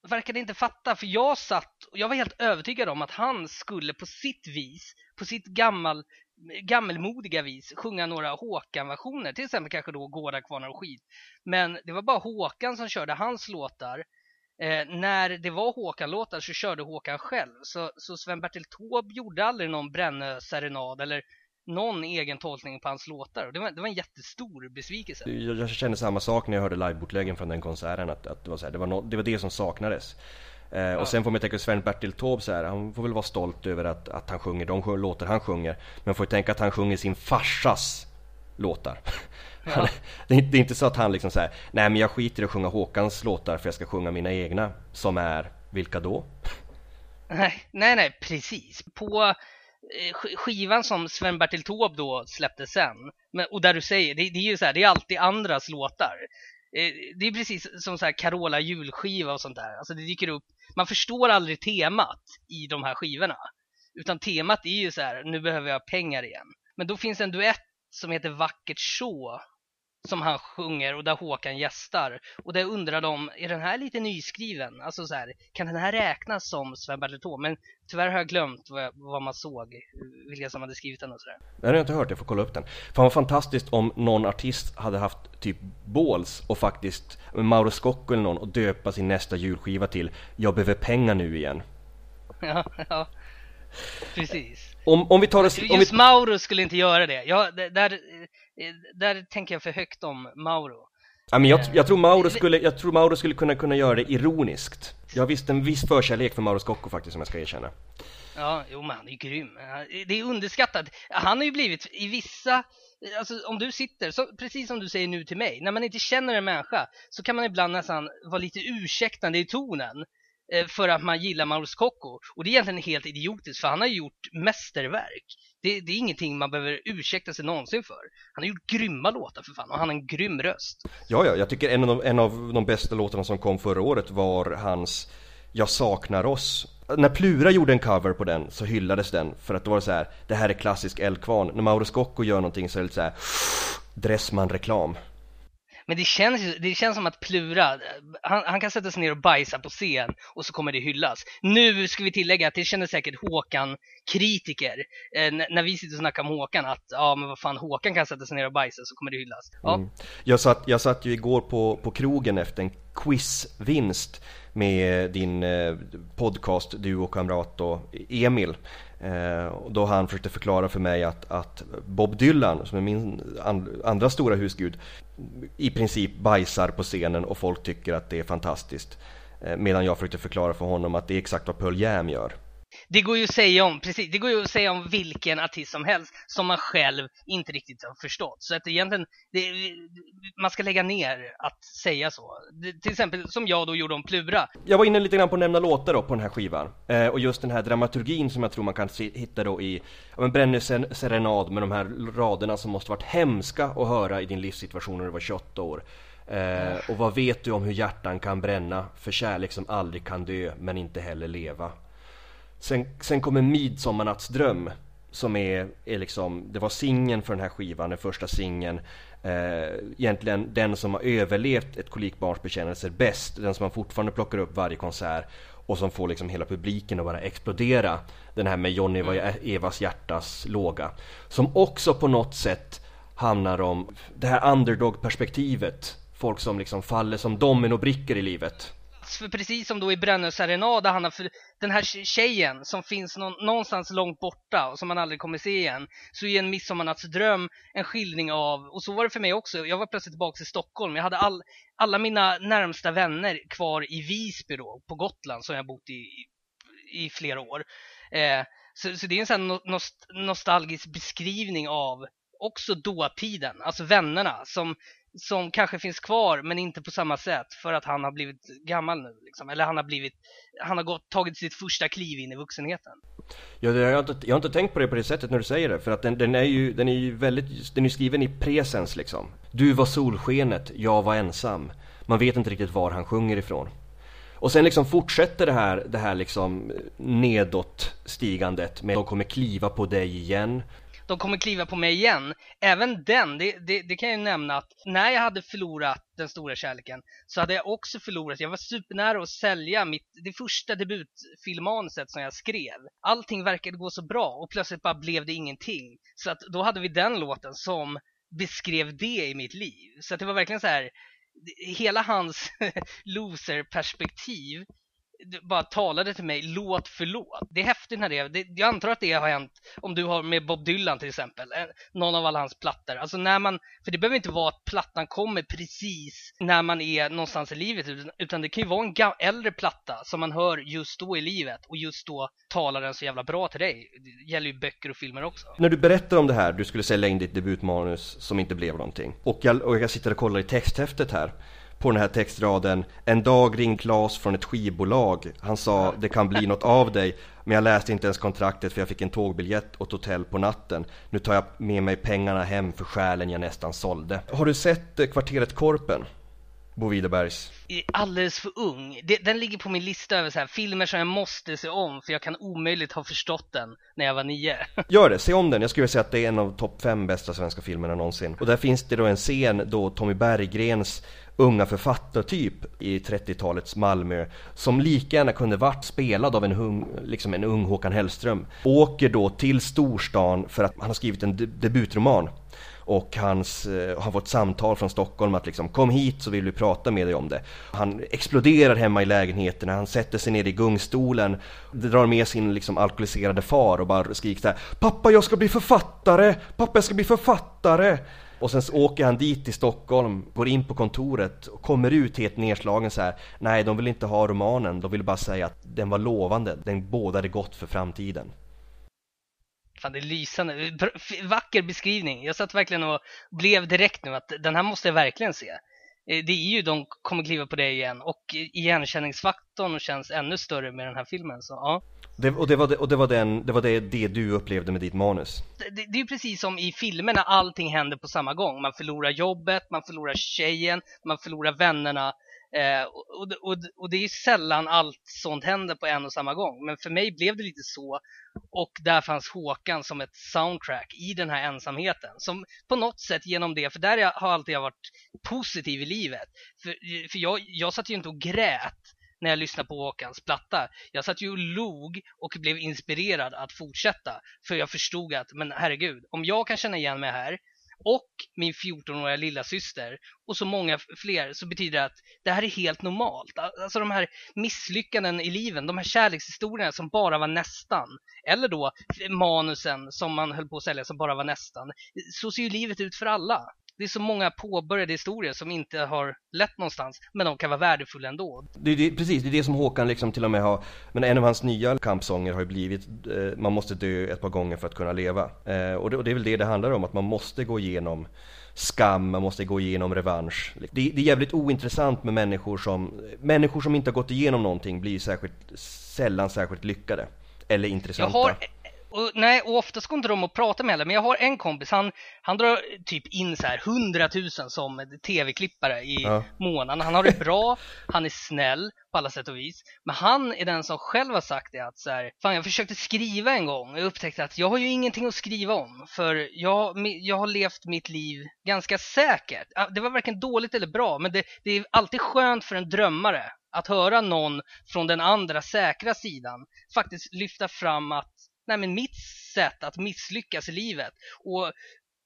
verkade inte fatta, för jag satt och jag var helt övertygad om att han skulle på sitt vis, på sitt gammal, gammelmodiga vis, sjunga några Håkan-versioner, till exempel kanske då 'Gårdakvarnar och skit. Men det var bara Håkan som körde hans låtar. Eh, när det var Håkan-låtar så körde Håkan själv. Så, så Sven-Bertil Taube gjorde aldrig någon Brännö-serenad eller någon egen tolkning på hans låtar. Det, var, det var en jättestor besvikelse. Jag, jag kände samma sak när jag hörde livebootläggen från den konserten, att, att det, var så här, det, var no, det var det som saknades. Eh, och sen får man tänka Sven-Bertil Taube så här, han får väl vara stolt över att, att han sjunger de låtar han sjunger. Men man får ju tänka att han sjunger sin farsas låtar. <laughs> Han, det, är, inte- så att han liksom säger nej men jag skiter i att sjunga Håkans låtar för jag ska sjunga mina egna. Som är, vilka då? Nej, nej, nej, precis. På Eh, skivan som Sven-Bertil Taube då släppte sen, men, och där du säger, det, det är ju så här, det är alltid andras låtar. Eh, det är precis som så här Carola julskiva och sånt där. Alltså det dyker upp, man förstår aldrig temat i de här skivorna. Utan temat är ju så här, nu behöver jag pengar igen. Men då finns en duett som heter Vackert så, som han sjunger och där Håkan gästar. Och där undrar de, är den här lite nyskriven? Alltså så här, kan den här räknas som Sven-Bertil? Men tyvärr har jag glömt vad, jag, vad man såg, vilka som hade skrivit den och sådär. Det har jag inte hört, jag får kolla upp den. Fan vad fantastiskt om någon artist hade haft typ balls och faktiskt, Mauro Scocco eller någon, och döpa sin nästa julskiva till Jag behöver pengar nu igen. <laughs> Ja, ja. Precis. Om, om vi tar oss... Om Just vi, Mauro skulle inte göra det. Ja, det- där, eh, där tänker jag för högt om Mauro. ja, men jag, jag, tror Mauro skulle, jag tror Mauro skulle kunna, kunna göra det ironiskt. Jag har visst en viss förkärlek för Mauro Scocco faktiskt, som jag ska erkänna. Ja, jo men han är ju grym. Det är underskattat. Han har ju blivit i vissa, alltså om du sitter, så, precis som du säger nu till mig, när man inte känner en människa så kan man ibland nästan vara lite ursäktande i tonen eh, Eh, för att man gillar Mauro Scocco. Och det är egentligen helt idiotiskt för han har gjort mästerverk. Det, det är ingenting man behöver ursäkta sig någonsin för. Han har gjort grymma låtar för fan och han har en grym röst. Ja, ja, jag tycker en av, de, en av de bästa låtarna som kom förra året var hans Jag saknar oss. När Plura gjorde en cover på den så hyllades den för att då var det så här, det här är klassisk Eldkvarn. När Mauro Scocco gör någonting så är det lite så här Dressman-reklam. Men det känns, det känns som att Plura, han, han kan sätta sig ner och bajsa på scen och så kommer det hyllas. Nu ska vi tillägga att det känner säkert Håkan kritiker eh, när vi sitter och snackar om Håkan att ja men vad fan Håkan kan sätta sig ner och bajsa så kommer det hyllas. Ja, Mm. Jag, satt, jag satt ju igår på, på krogen efter en quizvinst med din eh, podcast, du och kamrat då, Emil. Eh, då han försökte förklara för mig att, att Bob Dylan, som är min and, andra stora husgud, i princip bajsar på scenen och folk tycker att det är fantastiskt. Eh, medan jag försökte förklara för honom att det är exakt vad Pearl Jam gör det går ju att säga om, precis, det går ju att säga om vilken artist som helst som man själv inte riktigt har förstått. Så att egentligen, det, man ska lägga ner att säga så. Det, till exempel som jag då gjorde om Plura. Jag var inne lite grann på att nämna låtar då på den här skivan. Eh, och just den här dramaturgin som jag tror man kan se, hitta då i ja, men Brenner serenad med de här raderna som måste varit hemska att höra i din livssituation när du var 28 år. Eh, och vad vet du om hur hjärtan kan bränna för kärlek som aldrig kan dö men inte heller leva. Sen, sen kommer Midsommarnattsdröm som är, är liksom, det var singeln för den här skivan, den första singeln. Eh, egentligen den som har överlevt ett kolikbarns bekännelser bäst, den som man fortfarande plockar upp varje konsert och som får liksom hela publiken att bara explodera. Den här med Johnny var Evas hjärtas låga. Som också på något sätt handlar om det här underdog-perspektivet. Folk som liksom faller som dominobrickor i livet. För precis som då i Brännös Arena där han har för, den här tjejen som finns någon, någonstans långt borta och som man aldrig kommer se igen. Så är en midsommarnattsdröm en skildring av, och så var det för mig också, jag var plötsligt tillbaka i Stockholm, jag hade all, alla mina närmsta vänner kvar i Visby då, på Gotland som jag bott i, i, i flera år. Eh, så, så det är en sån no- nost, nostalgisk beskrivning av också dåtiden, alltså vännerna som som kanske finns kvar men inte på samma sätt för att han har blivit gammal nu liksom. Eller han har blivit, han har gått, tagit sitt första kliv in i vuxenheten. Ja, jag, har inte, jag har inte tänkt på det på det sättet när du säger det, för att den, den är ju, den är ju väldigt, den är skriven i presens liksom. Du var solskenet, jag var ensam. Man vet inte riktigt var han sjunger ifrån. Och sen liksom fortsätter det här, det här liksom nedåt stigandet med de kommer kliva på dig igen. De kommer kliva på mig igen. Även den, det, det, det kan jag ju nämna att när jag hade förlorat den stora kärleken så hade jag också förlorat, jag var supernära att sälja mitt, det första debutfilmanuset som jag skrev. Allting verkade gå så bra och plötsligt bara blev det ingenting. Så att då hade vi den låten som beskrev det i mitt liv. Så att det var verkligen så här, hela hans <laughs> loser-perspektiv bara talade till mig låt för låt. Det är häftigt när det det, jag antar att det har hänt om du har med Bob Dylan till exempel, eh, någon av alla hans plattor. Alltså när man, för det behöver inte vara att plattan kommer precis när man är någonstans i livet, utan- utan det kan ju vara en gam- äldre platta som man hör just då i livet och just då talar den så jävla bra till dig. Det gäller ju böcker och filmer också. När du berättar om det här, du skulle sälja in ditt debutmanus som inte blev någonting. Och jag, och jag sitter och kollar i texthäftet här. På den här textraden. En dag ringde Claes från ett skivbolag. Han sa det kan bli något av dig. Men jag läste inte ens kontraktet för jag fick en tågbiljett och ett hotell på natten. Nu tar jag med mig pengarna hem för själen jag nästan sålde. Har du sett eh, Kvarteret Korpen? Bo Widerbergs. alldeles för ung. Den ligger på min lista över så här, filmer som jag måste se om för jag kan omöjligt ha förstått den när jag var nio. <laughs> Gör det, se om den. Jag skulle säga att det är en av topp fem bästa svenska filmerna någonsin. Och där finns det då en scen då Tommy Berggrens unga författartyp i 30-talets Malmö som lika gärna kunde varit spelad av en, hung, liksom en ung Håkan Hellström åker då till storstan för att han har skrivit en de- debutroman och hans, eh, har fått samtal från Stockholm att liksom kom hit så vill vi prata med dig om det. Han exploderar hemma i lägenheten, han sätter sig ner i gungstolen, drar med sin liksom alkoholiserade far och bara skriker där Pappa jag ska bli författare! Pappa jag ska bli författare! Och sen så åker han dit till Stockholm, går in på kontoret och kommer ut helt nedslagen så här. Nej, de vill inte ha romanen, de vill bara säga att den var lovande, den bådade gott för framtiden. Fan, det är lysande. Vacker beskrivning. Jag satt verkligen och blev direkt nu att den här måste jag verkligen se. Eh, det är ju de kommer kliva på det igen och eh, igenkänningsfaktorn känns ännu större med den här filmen. Så, ja. Det, och det var, det, och det, var den, det, var det, det du upplevde med ditt manus? Det, det, är ju precis som i filmerna, allting händer på samma gång. Man förlorar jobbet, man förlorar tjejen, man förlorar vännerna. Eh, och, och, och, det är ju sällan allt sånt händer på en och samma gång. Men för mig blev det lite så. Och där fanns Håkan som ett soundtrack i den här ensamheten. Som på något sätt genom det, för där har alltid jag varit positiv i livet. För, för jag, jag satt ju inte och grät när jag lyssnade på Håkans platta. Jag satt ju och log och blev inspirerad att fortsätta. För jag förstod att, men herregud, om jag kan känna igen mig här och min 14-åriga lilla syster och så många fler så betyder det att det här är helt normalt. Alltså de här misslyckanden i livet, de här kärlekshistorierna som bara var nästan. Eller då manusen som man höll på att sälja som bara var nästan. Så ser ju livet ut för alla det är så många påbörjade historier som inte har lett någonstans, men de kan vara värdefulla ändå. Det är det, precis, det är det som Håkan liksom till och med har, men en av hans nya kampsånger har ju blivit eh, Man måste dö ett par gånger för att kunna leva. Eh, och, det, och, det, är väl det det handlar om, att man måste gå igenom skam, man måste gå igenom revansch. Det, det är jävligt ointressant med människor som, människor som inte har gått igenom någonting blir särskilt, sällan särskilt lyckade. Eller intressanta. Jag har och, nej, och oftast går inte de att prata med heller. Men jag har en kompis, han, han drar typ in så här 100 000 som tv-klippare i ja. månaden. Han har det bra, han är snäll på alla sätt och vis. Men han är den som själv har sagt det att så här, fan jag försökte skriva en gång och upptäckte att jag har ju ingenting att skriva om. För jag, jag har levt mitt liv ganska säkert. Det var varken dåligt eller bra, men det, det är alltid skönt för en drömmare att höra någon från den andra säkra sidan faktiskt lyfta fram att nej men mitt sätt att misslyckas i livet och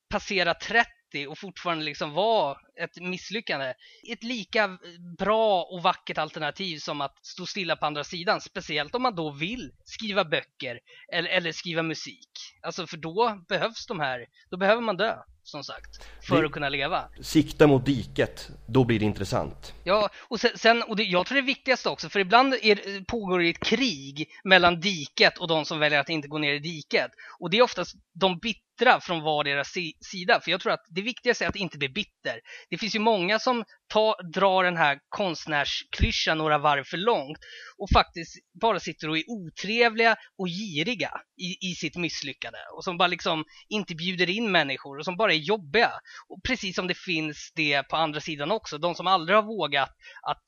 passera 30 och fortfarande liksom vara ett misslyckande. Ett lika bra och vackert alternativ som att stå stilla på andra sidan. Speciellt om man då vill skriva böcker eller, eller skriva musik. Alltså för då behövs de här, då behöver man dö som sagt, för det, att kunna leva. Sikta mot diket, då blir det intressant. Ja, och sen, och det, jag tror det viktigaste också, för ibland är, pågår det ett krig mellan diket och de som väljer att inte gå ner i diket. Och det är oftast de bittra från vardera si sida, för jag tror att det viktigaste är att inte bli bitter. Det finns ju många som ta, drar den här konstnärsklyschan några varv för långt och faktiskt bara sitter och är otrevliga och giriga i, i sitt misslyckande och som bara liksom inte bjuder in människor och som bara är jobbiga. Och precis som det finns det på andra sidan också, de som aldrig har vågat att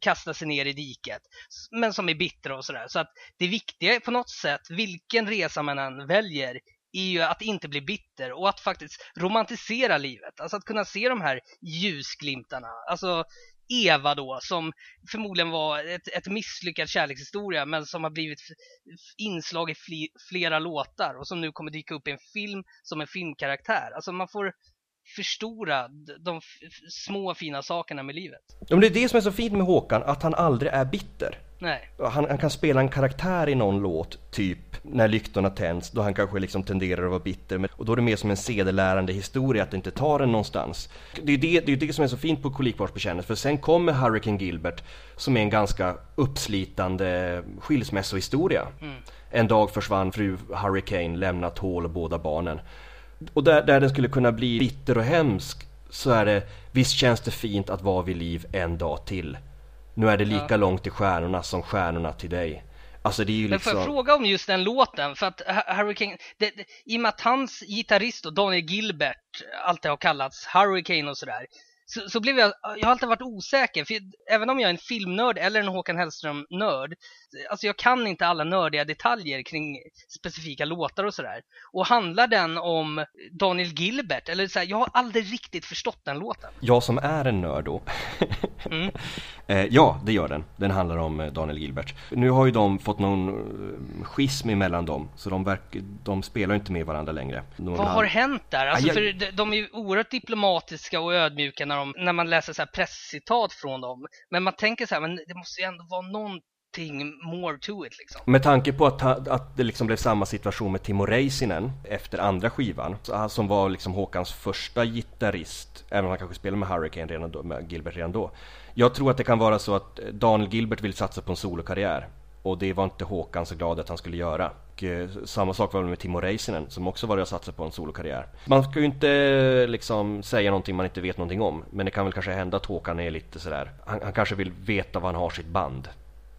kasta sig ner i diket men som är bittra och sådär. Så att det viktiga är på något sätt, vilken resa man än väljer är ju att inte bli bitter och att faktiskt romantisera livet. Alltså att kunna se de här ljusglimtarna. Alltså Eva då, som förmodligen var ett, ett misslyckad kärlekshistoria men som har blivit inslag i flera låtar och som nu kommer dyka upp i en film som en filmkaraktär. Alltså man får förstora de små fina sakerna med livet. Ja, men det är det som är så fint med Håkan, att han aldrig är bitter. Nej. Han, han, kan spela en karaktär i någon låt, typ när lyktorna tänds, då han kanske liksom tenderar att vara bitter. Men, och då är det mer som en sedelärande historia, att det inte tar en någonstans. Det är det, det, är det som är så fint på Kolikvarsbekännelsen, för sen kommer Hurricane Gilbert, som är en ganska uppslitande skilsmässohistoria. Mm. En dag försvann fru Hurricane, lämnat hål och båda barnen. Och där, där den skulle kunna bli bitter och hemsk, så är det, visst känns det fint att vara vid liv en dag till. Nu är det lika ja. långt till stjärnorna som stjärnorna till dig. Alltså det är ju liksom... Men får jag liksom- fråga om just den låten? För att Hurricane, det, det, i och med att hans gitarrist och Daniel Gilbert alltid har kallats Hurricane och sådär. Så, så blev jag, jag har alltid varit osäker, för även om jag är en filmnörd eller en Håkan Hellström-nörd, alltså jag kan inte alla nördiga detaljer kring specifika låtar och sådär. Och handlar den om Daniel Gilbert, eller så här, jag har aldrig riktigt förstått den låten. Jag som är en nörd då. mm. <laughs> eh, ja, det gör den. Den handlar om eh, Daniel Gilbert. Nu har ju de fått någon eh, schism emellan dem, så de, verk, de spelar inte med varandra längre. De Vad har hänt där? Alltså, jag... för de är ju oerhört diplomatiska och ödmjuka när, de, när man läser så här presscitat från dem. Men man tänker så här, men det måste ju ändå vara någonting more to it liksom. Med tanke på att, att det liksom blev samma situation med Timo Räisänen efter andra skivan, som var liksom Håkans första gitarrist, även om han kanske spelade med Hurricane redan då, med Gilbert redan då. Jag tror att det kan vara så att Daniel Gilbert vill satsa på en solokarriär och det var inte Håkan så glad att han skulle göra. Och eh, samma sak var det med Timo Räisänen som också var och satsade på en solokarriär. Man ska ju inte eh, liksom säga någonting man inte vet någonting om. Men det kan väl kanske hända att Håkan är lite sådär, han, han kanske vill veta var han har sitt band.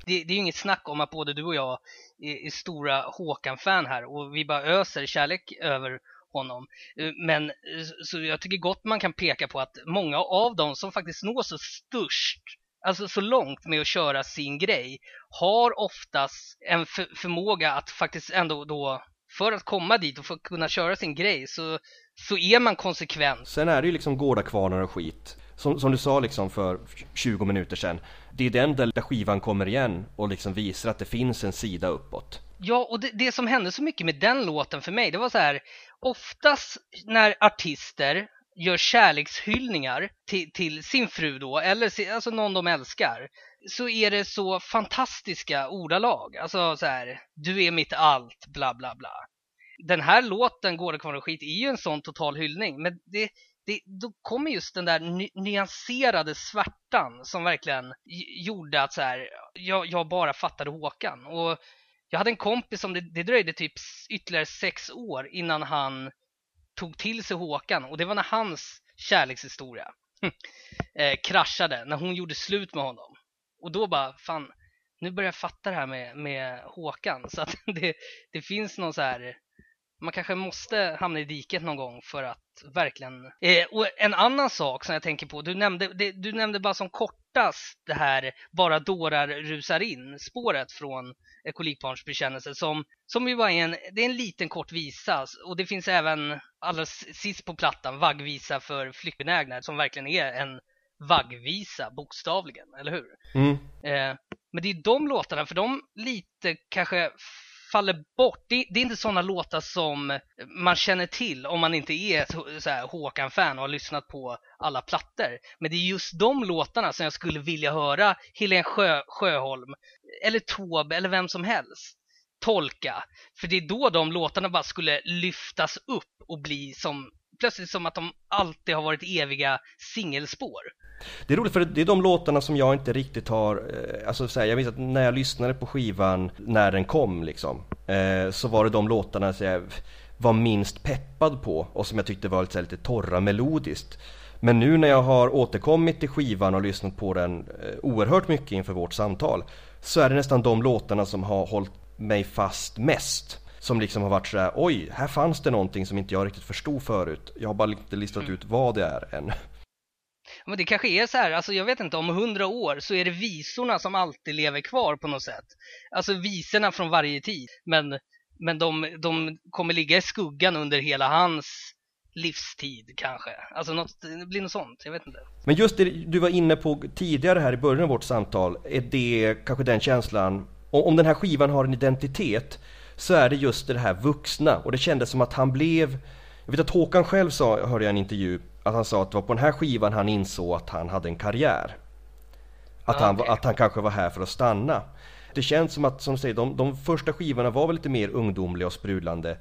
Det, det är ju inget snack om att både du och jag är, är stora Håkan-fan här och vi bara öser kärlek över honom. Eh, men eh, så jag tycker gott man kan peka på att många av dem som faktiskt når så störst alltså så långt med att köra sin grej har oftast en för förmåga att faktiskt ändå då för att komma dit och för att kunna köra sin grej så, så är man konsekvent. Sen är det ju liksom gårdakvarnar och skit. Som, som, du sa liksom för 20 minuter sedan. Det är den där skivan kommer igen och liksom visar att det finns en sida uppåt. Ja, och det, det som hände så mycket med den låten för mig, det var så här. Oftast när artister gör kärlekshyllningar till, till sin fru då, eller alltså någon de älskar, så är det så fantastiska ordalag. Alltså så här, du är mitt allt, bla bla bla. Den här låten, Går det kvar och skit, är ju en sån total hyllning, men det, det, då kommer just den där ny nyanserade svärtan som verkligen gjorde att så här, jag, jag bara fattade Håkan. Och jag hade en kompis som det, det dröjde typ ytterligare sex år innan han tog till sig Håkan och det var när hans kärlekshistoria <laughs> eh, kraschade, när hon gjorde slut med honom. Och då bara, fan, nu börjar jag fatta det här med, med Håkan. Så att <laughs> det, det finns någon så här man kanske måste hamna i diket någon gång för att verkligen... Eh, och en annan sak som jag tänker på, du nämnde, det, du nämnde bara som kortast det här Bara dårar rusar in spåret från Kolikbarns bekännelse som, som ju bara är en, det är en liten kort visa och det finns även allra sist på plattan vaggvisa för flyktbenägna som verkligen är en vaggvisa bokstavligen, eller hur? Mm. Eh, men det är de låtarna, för de lite kanske faller bort. Det, det är inte sådana låtar som man känner till om man inte är så här Håkan-fan och har lyssnat på alla plattor. Men det är just de låtarna som jag skulle vilja höra Helen Sjö, Sjöholm eller Taube eller vem som helst tolka. För det är då de låtarna bara skulle lyftas upp och bli som plötsligt som att de alltid har varit eviga singelspår. Det är roligt för det är de låtarna som jag inte riktigt har, eh, alltså så här, jag minns att när jag lyssnade på skivan när den kom liksom, eh, så var det de låtarna som jag var minst peppad på och som jag tyckte var lite, lite torra melodiskt. Men nu när jag har återkommit till skivan och lyssnat på den eh, oerhört mycket inför vårt samtal så är det nästan de låtarna som har hållit mig fast mest. Som liksom har varit sådär, oj, här fanns det någonting som inte jag riktigt förstod förut. Jag har bara inte listat mm. ut vad det är än. Men det kanske är så här, alltså jag vet inte, om hundra år så är det visorna som alltid lever kvar på något sätt. Alltså visorna från varje tid. Men, men de, de kommer ligga i skuggan under hela hans livstid kanske. Alltså något, det blir något sånt, jag vet inte. Men just det du var inne på tidigare här i början av vårt samtal, är det kanske den känslan, om den här skivan har en identitet, så är det just det här vuxna och det kändes som att han blev jag vet att Håkan själv sa, hörde jag en intervju, att han sa att det var på den här skivan han insåg att han hade en karriär. Att, han, okay. att han kanske var här för att stanna. Det känns som att, som du säger, de, de första skivorna var väl lite mer ungdomliga och sprudlande.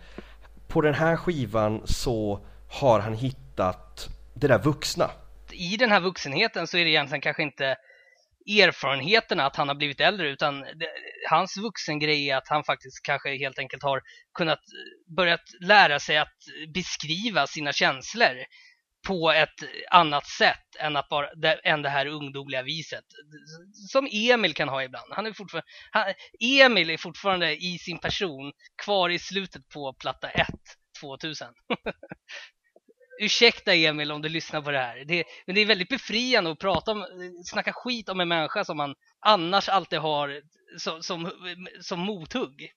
På den här skivan så har han hittat det där vuxna. I den här vuxenheten så är det egentligen kanske inte erfarenheterna att han har blivit äldre utan det, hans vuxengrej är att han faktiskt kanske helt enkelt har kunnat börjat lära sig att beskriva sina känslor på ett annat sätt än, att bara, än det här ungdomliga viset. Som Emil kan ha ibland. Han är fortfarande, han, Emil är fortfarande i sin person kvar i slutet på platta 1, 2000. <laughs> ursäkta Emil om du lyssnar på det här. Det, men det är väldigt befriande att prata om, snacka skit om en människa som man annars alltid har som, som, som mothugg.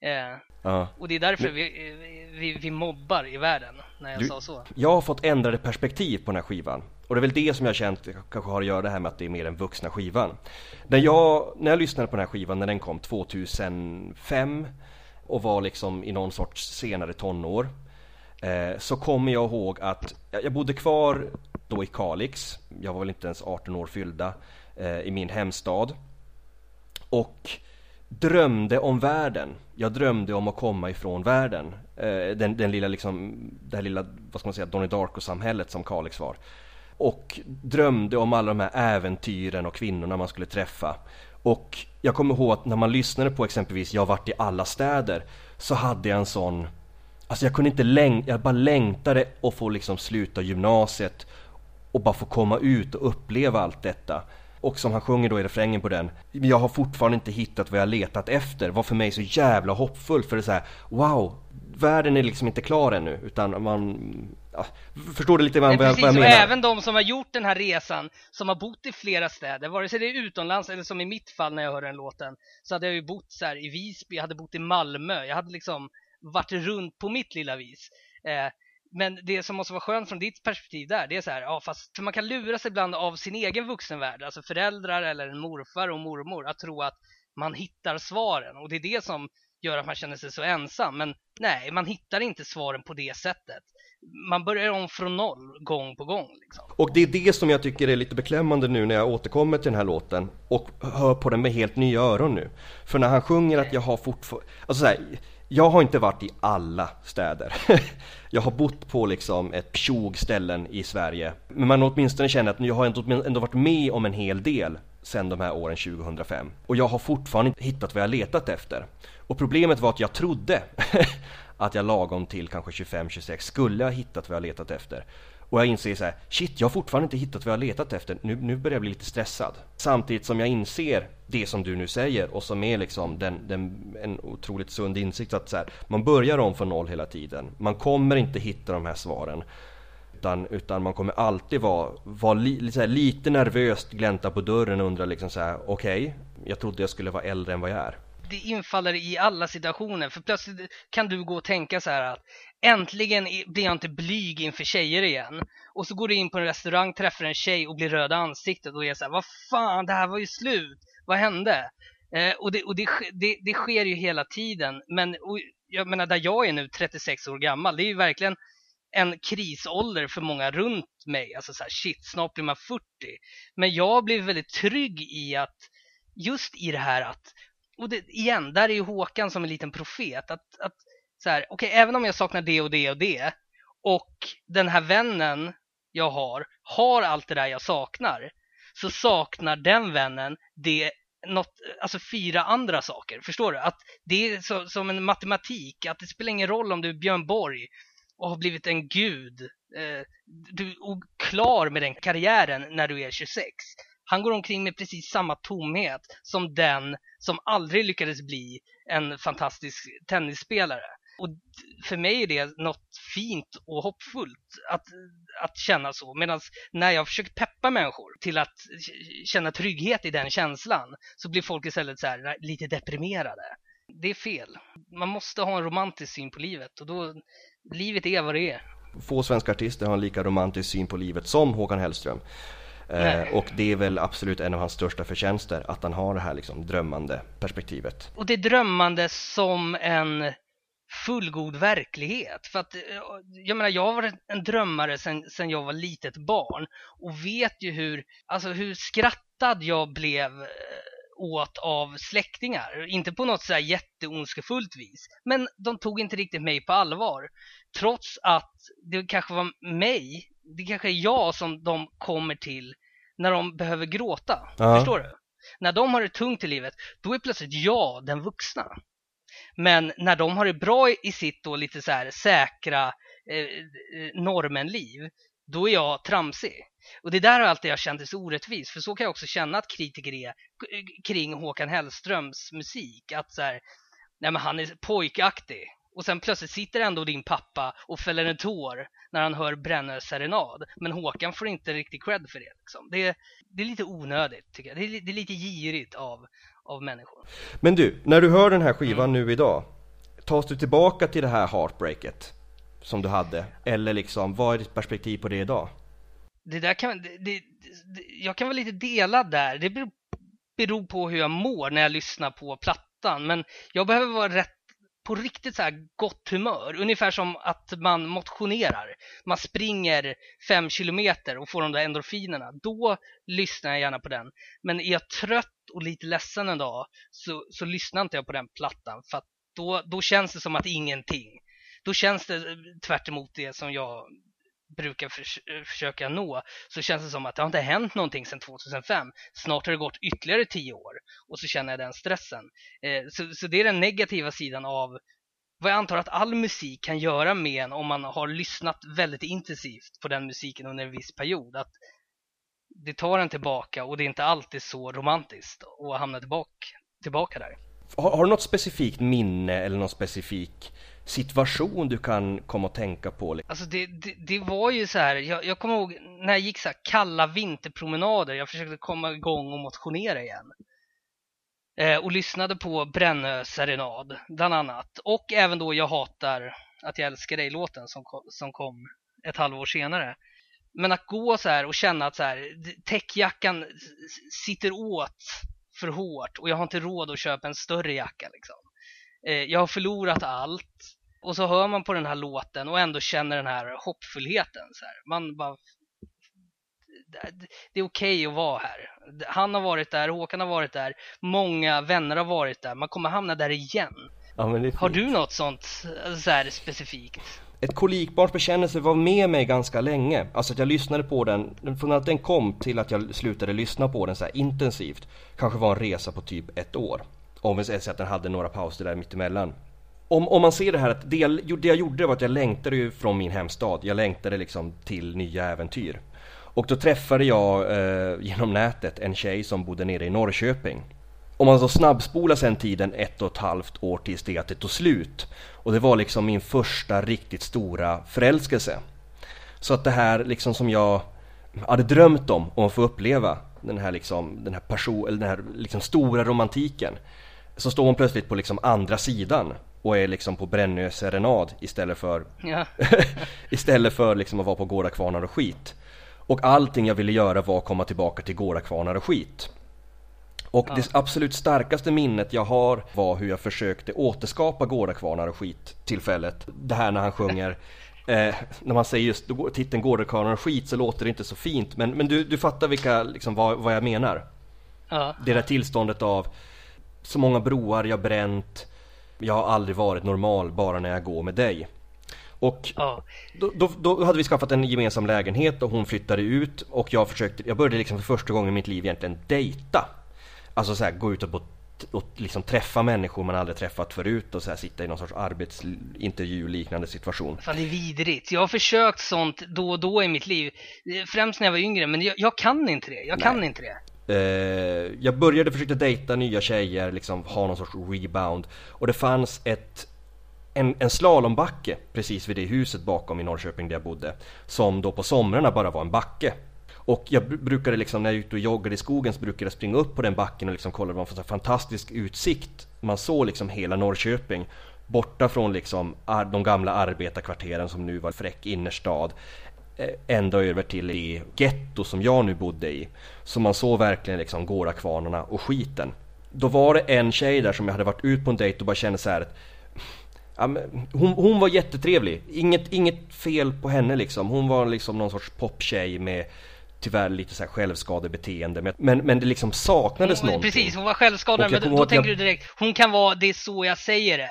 Eh, Ja. och det är därför vi, vi, vi mobbar i världen, när jag Du- sa så. Jag har fått ändrade perspektiv på den här skivan. Och det är väl det som jag känt kanske har att göra det här med att det är mer den vuxna skivan. När jag, när jag lyssnade på den här skivan när den kom 2005 och var liksom i någon sorts senare tonår. Eh, så kommer jag ihåg att jag bodde kvar då i Kalix. Jag var väl inte ens 18 år fyllda eh, i min hemstad. Och drömde om världen. Jag drömde om att komma ifrån världen. Eh, den, den lilla liksom, det här lilla, vad ska man säga, Donnie Darko-samhället som Kalix var. Och drömde om alla de här äventyren och kvinnorna man skulle träffa. Och jag kommer ihåg att när man lyssnade på exempelvis Jag har varit i alla städer så hade jag en sån Alltså jag kunde inte läng- jag bara längtade att få liksom sluta gymnasiet och bara få komma ut och uppleva allt detta. Och som han sjunger då i refrängen på den Jag har fortfarande inte hittat vad jag letat efter var för mig så jävla hoppfullt för det är så här, Wow! Världen är liksom inte klar ännu utan man ja, Förstår du lite vad, Nej, vad, precis, vad jag och menar? även de som har gjort den här resan, som har bott i flera städer, vare sig det är utomlands eller som i mitt fall när jag hör den låten, så hade jag ju bott så här i Visby, jag hade bott i Malmö, jag hade liksom varit runt på mitt lilla vis. Eh, men det som måste vara skönt från ditt perspektiv där, det är så här, ja fast för man kan lura sig ibland av sin egen vuxenvärld, alltså föräldrar eller en morfar och mormor, att tro att man hittar svaren och det är det som gör att man känner sig så ensam. Men nej, man hittar inte svaren på det sättet. Man börjar om från noll gång på gång. Liksom. Och det är det som jag tycker är lite beklämmande nu när jag återkommer till den här låten och hör på den med helt nya öron nu. För när han sjunger att jag har fortfarande, alltså så här, jag har inte varit i alla städer. <laughs> jag har bott på liksom ett tjog ställen i Sverige. Men man åtminstone känner att jag har ändå, ändå varit med om en hel del sen de här åren 2005. Och jag har fortfarande inte hittat vad jag letat efter. Och problemet var att jag trodde <laughs> att jag lagom till kanske 25-26 skulle ha hittat vad jag letat efter. Och jag inser så här, shit jag har fortfarande inte hittat vad jag letat efter, nu, nu börjar jag bli lite stressad. Samtidigt som jag inser det som du nu säger och som är liksom den, den, en otroligt sund insikt att så här, man börjar om från noll hela tiden. Man kommer inte hitta de här svaren. Utan, utan man kommer alltid vara, vara li, så här, lite nervöst glänta på dörren och undra liksom så här: okej, jag trodde jag skulle vara äldre än vad jag är. Det infaller i alla situationer, för plötsligt kan du gå och tänka så här att äntligen blir jag inte blyg inför tjejer igen. Och så går du in på en restaurang, träffar en tjej och blir röd i ansiktet och är så här, vad fan, det här var ju slut, vad hände? Eh, och det, och det, det, det sker ju hela tiden, men och jag menar där jag är nu, 36 år gammal, det är ju verkligen en krisålder för många runt mig. Alltså så här, shit, snart blir man 40. Men jag blev väldigt trygg i att, just i det här att, och det, igen, där är ju Håkan som en liten profet. Att, att så här, okej, även om jag saknar det och det och det och den här vännen jag har, har allt det där jag saknar, så saknar den vännen det något, alltså fyra andra saker. Förstår du? Att det är så, som en matematik, att det spelar ingen roll om du är Björn Borg och har blivit en gud. Eh, du är klar med den karriären när du är 26. Han går omkring med precis samma tomhet som den som aldrig lyckades bli en fantastisk tennisspelare. Och för mig är det något fint och hoppfullt att, att känna så. Medan när jag försöker peppa människor till att känna trygghet i den känslan så blir folk istället så här lite deprimerade. Det är fel. Man måste ha en romantisk syn på livet och då, livet är vad det är. Få svenska artister har en lika romantisk syn på livet som Håkan Hellström. Eh, och det är väl absolut en av hans största förtjänster, att han har det här liksom drömmande perspektivet. Och det drömmande som en fullgod verklighet. För att, eh, jag menar, jag har varit en drömmare sen jag var litet barn och vet ju hur, alltså hur skrattad jag blev eh, åt av släktingar. Inte på något så här jätteondskefullt vis, men de tog inte riktigt mig på allvar. Trots att det kanske var mig, det kanske är jag som de kommer till när de behöver gråta. Ja. Förstår du? När de har det tungt i livet, då är plötsligt jag den vuxna. Men när de har det bra i sitt då lite så här säkra eh, eh, normenliv, då är jag tramsig. Och det där har alltid jag känt är så orättvist, för så kan jag också känna att kritiker är eh, kring Håkan Hellströms musik. Att så här, nej men han är pojkaktig Och sen plötsligt sitter ändå din pappa och fäller en tår när han hör Brännö serenad. Men Håkan får inte riktigt cred för det. Liksom. Det, är, det är lite onödigt tycker jag. Det är, det är lite girigt av, av människor. Men du, när du hör den här skivan mm. nu idag, tas du tillbaka till det här heartbreaket som du hade? Eller liksom, vad är ditt perspektiv på det idag? Det där kan, det, det, jag kan vara lite delad där. Det beror, beror på hur jag mår när jag lyssnar på plattan. Men jag behöver vara rätt på riktigt så här gott humör. Ungefär som att man motionerar. Man springer fem kilometer och får de där endorfinerna. Då lyssnar jag gärna på den. Men är jag trött och lite ledsen en dag så, så lyssnar inte jag på den plattan. För då, då känns det som att ingenting. Då känns det eh, tvärt det som jag brukar för, eh, försöka nå så känns det som att det har inte hänt någonting sedan 2005. Snart har det gått ytterligare tio år och så känner jag den stressen. Eh, så, så det är den negativa sidan av vad jag antar att all musik kan göra med en om man har lyssnat väldigt intensivt på den musiken under en viss period. Att det tar en tillbaka och det är inte alltid så romantiskt att hamna tillbaka, tillbaka där. Har, har, du något specifikt minne eller någon specifik situation du kan komma att tänka på? Liksom. Alltså det, det, det var ju så här, jag, jag kommer ihåg när jag gick så kalla vinterpromenader, jag försökte komma igång och motionera igen. Eh, och lyssnade på Brännö serenad, bland annat. Och även då Jag hatar att jag älskar dig-låten som, som kom ett halvår senare. Men att gå så här och känna att så här, täckjackan sitter åt för hårt och jag har inte råd att köpa en större jacka. Liksom. Eh, jag har förlorat allt och så hör man på den här låten och ändå känner den här hoppfullheten. Så här. Man bara, det är okej okay att vara här. Han har varit där, Håkan har varit där, många vänner har varit där. Man kommer hamna där igen. Ja, har du något sånt så här, specifikt? Ett kolikbarns bekännelse var med mig ganska länge. Alltså att jag lyssnade på den, från att den kom till att jag slutade lyssna på den så här intensivt. Kanske var en resa på typ ett år. Om vi säger att den hade några pauser där mittemellan om, om man ser det här att det jag, det jag gjorde var att jag längtade ju från min hemstad. Jag längtade liksom till nya äventyr. Och då träffade jag eh, genom nätet en tjej som bodde nere i Norrköping. Om man så snabbspolar sen tiden ett och ett halvt år tills det att det tog slut. Och det var liksom min första riktigt stora förälskelse. Så att det här liksom som jag hade drömt om, om att få uppleva den här liksom, den här person, eller den här liksom stora romantiken. Så står hon plötsligt på liksom andra sidan och är liksom på Brännö serenad istället för ja. <laughs> istället för liksom att vara på Gårdakvarnar och skit. Och allting jag ville göra var att komma tillbaka till Gårdakvarnar och skit. Och ja. det absolut starkaste minnet jag har var hur jag försökte återskapa Gårdakvarnar och skit tillfället. Det här när han sjunger <laughs> Eh, när man säger just titeln Gårdakvarnar och skit så låter det inte så fint men, men du, du fattar vilka, liksom, vad, vad jag menar? Ja. Det där tillståndet av så många broar jag bränt jag har aldrig varit normal bara när jag går med dig. Och ja. då, då, då, hade vi skaffat en gemensam lägenhet och hon flyttade ut och jag försökte, jag började liksom för första gången i mitt liv egentligen dejta. Alltså så här, gå ut och, och liksom träffa människor man aldrig träffat förut och så här, sitta i någon sorts arbetsintervju liknande situation. Fan det är vidrigt. Jag har försökt sånt då och då i mitt liv. Främst när jag var yngre men jag, jag kan inte det. Jag Nej. kan inte det. Eh, jag började försöka dejta nya tjejer, liksom ha någon sorts rebound. Och det fanns ett, en, en slalombacke precis vid det huset bakom i Norrköping där jag bodde. Som då på somrarna bara var en backe. Och jag brukade liksom när jag är ute och joggade i skogen så brukade jag springa upp på den backen och liksom kolla vad för fantastisk utsikt. Man såg liksom hela Norrköping. Borta från liksom de gamla arbetarkvarteren som nu var fräck innerstad. Eh, ända över till det getto som jag nu bodde i. Så man såg verkligen liksom Gårdakvarnarna och skiten. Då var det en tjej där som jag hade varit ut på en dejt och bara kände så här att ja, hon, hon var jättetrevlig, inget, inget fel på henne liksom. Hon var liksom någon sorts poptjej med tyvärr lite så här självskadebeteende men, men det liksom saknades hon, någonting. Precis, hon var självskadad men då, då tänker jag... du direkt, hron kan vara det är så jag säger det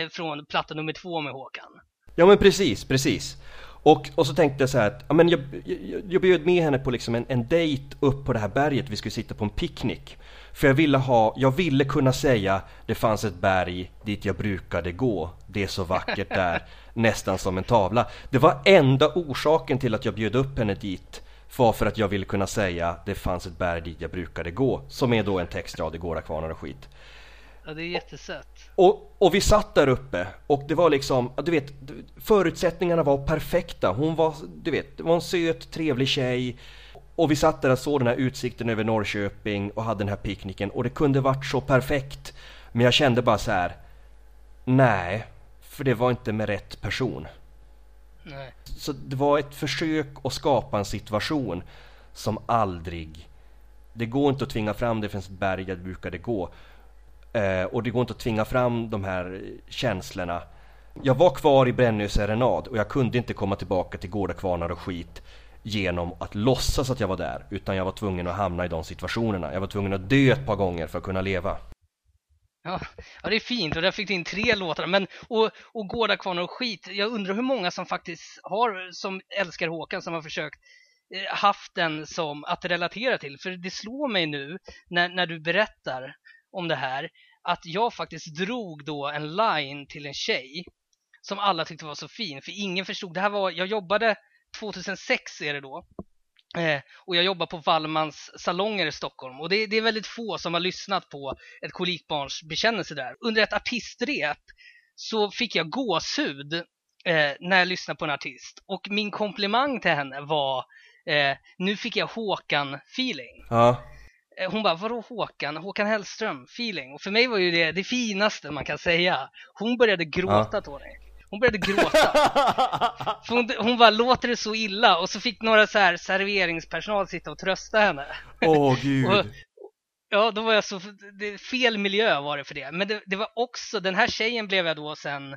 eh, från platta nummer två med Håkan. Ja men precis, precis. Och, och så tänkte jag så här att, ja, men jag, jag, jag bjöd med henne på liksom en, en dejt upp på det här berget, vi skulle sitta på en picknick. För jag ville ha, jag ville kunna säga, det fanns ett berg dit jag brukade gå, det är så vackert där, <laughs> nästan som en tavla. Det var enda orsaken till att jag bjöd upp henne dit, var för att jag ville kunna säga, det fanns ett berg dit jag brukade gå, som är då en textrad i Gårdakvarnar och skit. Ja, det är jättesött. Och, och vi satt där uppe och det var liksom, du vet, förutsättningarna var perfekta. Hon var, du vet, det var en söt, trevlig tjej. Och vi satt där och såg den här utsikten över Norrköping och hade den här picknicken och det kunde varit så perfekt. Men jag kände bara så här. Nej, för det var inte med rätt person. Nej. Så det var ett försök att skapa en situation som aldrig... Det går inte att tvinga fram det finns berg där det brukade gå. Eh, och det går inte att tvinga fram de här känslorna. Jag var kvar i Brännö serenad och jag kunde inte komma tillbaka till gårdakvarnar och skit genom att låtsas att jag var där. Utan jag var tvungen att hamna i de situationerna. Jag var tvungen att dö ett par gånger för att kunna leva. Ja, ja, det är fint och där fick du in tre låtar. Men, och, och Gårdakvarnar och skit, jag undrar hur många som faktiskt har, som älskar Håkan, som har försökt eh, haft den som att relatera till. För det slår mig nu när, när du berättar om det här att jag faktiskt drog då en line till en tjej som alla tyckte var så fin. För ingen förstod. Det här var, jag jobbade 2006 är det då. Eh, och jag jobbar på Wallmans salonger i Stockholm och det, det, är väldigt få som har lyssnat på ett kolikbarns bekännelse där. Under ett artistrep så fick jag gåshud eh, när jag lyssnade på en artist och min komplimang till henne var eh, nu fick jag Håkan-feeling. Ja. Eh, hon bara, vadå Håkan? Håkan Hellström, feeling. Och för mig var ju det det finaste man kan säga. Hon började gråta ja. Tony. Hon började gråta. <laughs> För hon, hon bara, låter det så illa? Och så fick några så här serveringspersonal sitta och trösta henne. Åh oh, gud. och, ja, då var jag så, det, fel miljö var det för det. Men det, det var också, den här tjejen blev jag då sen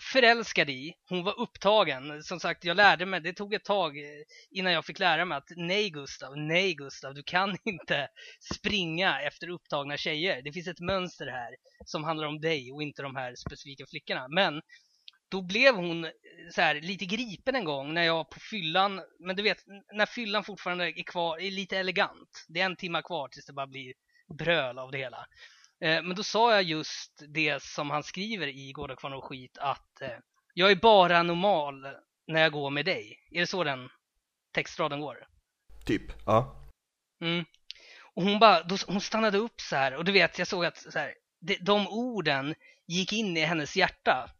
förälskad i. Hon var upptagen. Som sagt, jag lärde mig, det tog ett tag eh, innan jag fick lära mig att nej Gustav, nej Gustav, du kan <laughs> inte springa efter upptagna tjejer. Det finns ett mönster här som handlar om dig och inte de här specifika flickorna. Men då blev hon eh, så här, lite gripen en gång när jag på fyllan, men du vet när fyllan fortfarande är kvar, är lite elegant. Det är en timma kvar tills det bara blir bröl av det hela. Eh, men då sa jag just det som han skriver i Gårdakvarn och skit att eh, jag är bara normal när jag går med dig. Är det så den textraden går? Typ, ja. Mm. Och hon bara, då, hon stannade upp så här och du vet, jag såg att så här, de, de orden gick in i hennes hjärta.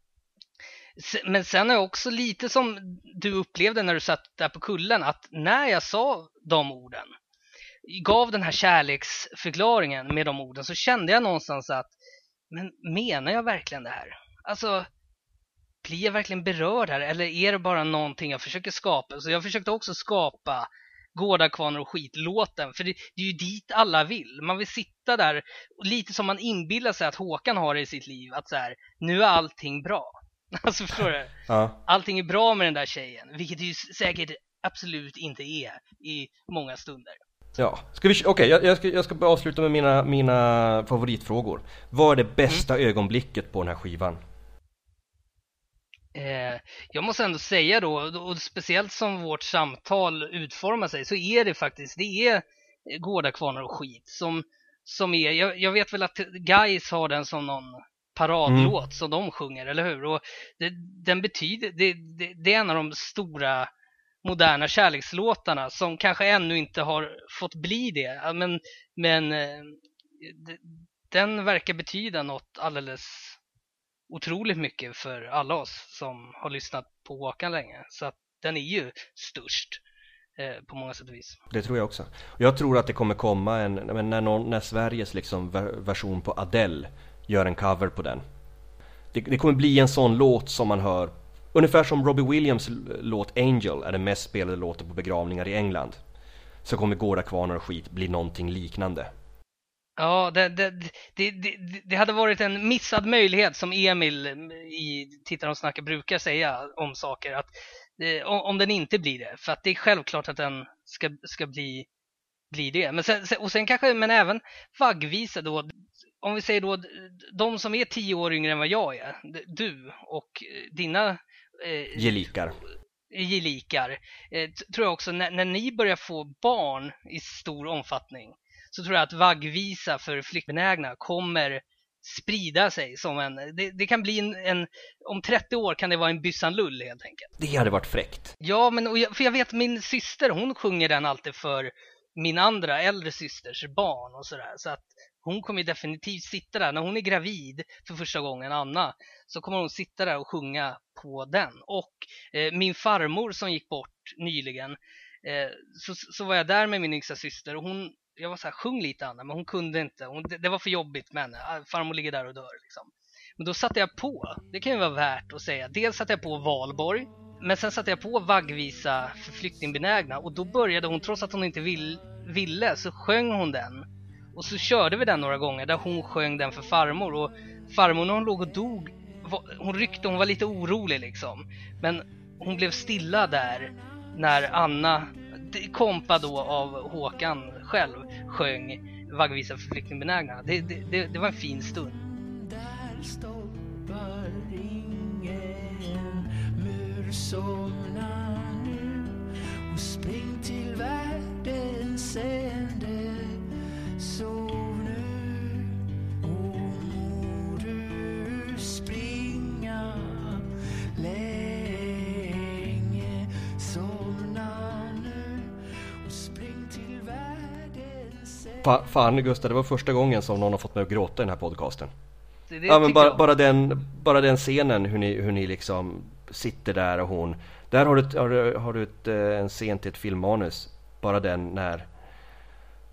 Men sen är också lite som du upplevde när du satt där på kullen att när jag sa de orden, gav den här kärleksförklaringen med de orden så kände jag någonstans att men menar jag verkligen det här? Alltså, blir jag verkligen berörd här eller är det bara någonting jag försöker skapa? Så jag försökte också skapa Gårdakvarnar och skitlåten, för det, det, är ju dit alla vill. Man vill sitta där, lite som man inbillar sig att Håkan har i sitt liv, att så här, nu är allting bra. <laughs> Alltså förstår du? Ja. Allting är bra med den där tjejen, vilket det ju säkert absolut inte är i många stunder. Ja, ska vi, okej okay, jag, jag, ska, jag ska avsluta med mina, mina favoritfrågor. Vad är det bästa mm. ögonblicket på den här skivan? Eh, jag måste ändå säga då, och speciellt som vårt samtal utformar sig, så är det faktiskt, det är Gårdakvarnar och skit som, som är, jag, jag vet väl att Guys har den som någon paradlåt mm. som de sjunger, eller hur? Och det, den betyder, det, det, det, är en av de stora moderna kärlekslåtarna som kanske ännu inte har fått bli det. Men, men eh, den verkar betyda något alldeles otroligt mycket för alla oss som har lyssnat på Håkan länge. Så att den är ju störst eh, på många sätt och vis. Det tror jag också. Jag tror att det kommer komma en, när, någon, när Sveriges liksom version på Adele gör en cover på den. Det, det, kommer bli en sån låt som man hör, ungefär som Robbie Williams låt Angel är den mest spelade låten på begravningar i England. Så kommer Gårdakvarnar och skit bli någonting liknande. Ja, det, det, det, det, hade varit en missad möjlighet som Emil mm, i Tittar och snackar brukar säga om saker. Att, eh, om den inte blir det. För att det är självklart att den ska, ska bli, bli det. Men sen, och sen kanske, men även vaggvisa då om vi säger då de som är tio år yngre än vad jag är, du och eh, dina eh, gelikar, gelikar eh, tror jag också när, när, ni börjar få barn i stor omfattning så tror jag att vaggvisa för flickbenägna kommer sprida sig som en, det, det kan bli en, en, om 30 år kan det vara en Byssan Lull helt enkelt. Det hade varit fräckt. Ja, men jag, för jag vet min syster, hon sjunger den alltid för min andra äldre systers barn och sådär. Så att hon kommer definitivt sitta där, när hon är gravid för första gången, Anna, så kommer hon sitta där och sjunga på den. Och eh, min farmor som gick bort nyligen, eh, så, så var jag där med min yngsta syster och hon, jag var så här, sjung lite Anna, men hon kunde inte. Hon, det, det, var för jobbigt med henne. Ah, farmor ligger där och dör liksom. Men då satte jag på, det kan ju vara värt att säga, dels satte jag på Valborg, men sen satte jag på vaggvisa för flyktingbenägna och då började hon, trots att hon inte vill, ville, så sjöng hon den. Och så körde vi den några gånger där hon sjöng den för farmor och farmor när hon låg och dog, hon ryckte, hon var lite orolig liksom. Men hon blev stilla där när Anna, kompad då av Håkan själv, sjöng vaggvisa för flyktingbenägna. Det, det, det, det var en fin stund. Där stoppar ingen mur somna nu och spring till världens ände Fan Gustav, det var första gången som någon har fått mig att gråta i den här podcasten. Det, det ja men bara, bara, den, bara den scenen hur ni, hur ni liksom sitter där och hon Där har du, har du, har du ett, eh, en scen till ett filmmanus Bara den när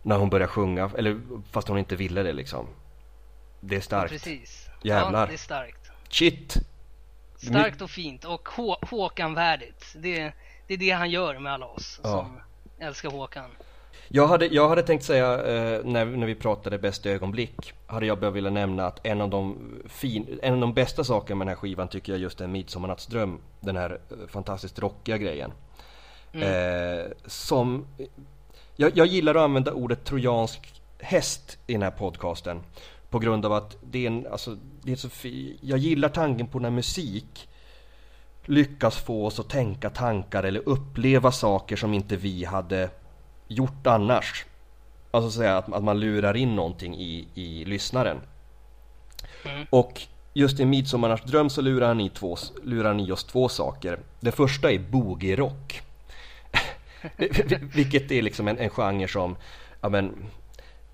När hon börjar sjunga, eller fast hon inte ville det liksom. Det är starkt. ja, Precis. Jävlar. Ja det är starkt. Shit. Starkt och fint. Och Håkan-värdigt. Det, det är det han gör med alla oss ja. som älskar Håkan jag hade, jag hade tänkt säga, eh, när, när vi pratade bästa ögonblick, hade jag bara velat nämna att en av, de fin, en av de bästa sakerna med den här skivan tycker jag just är Midsommarnattsdröm. Den här eh, fantastiskt rockiga grejen. Mm. Eh, som, jag, jag gillar att använda ordet trojansk häst i den här podcasten. På grund av att det är en, alltså, det är så jag gillar tanken på när musik lyckas få oss att tänka tankar eller uppleva saker som inte vi hade gjort annars. Alltså säga att, att man lurar in någonting i, i lyssnaren. Mm. Och just i Midsommarnattsdröm så lurar han, i två, lurar han i oss två saker. Det första är boogie-rock. <laughs> Vilket är liksom en, en genre som, ja men,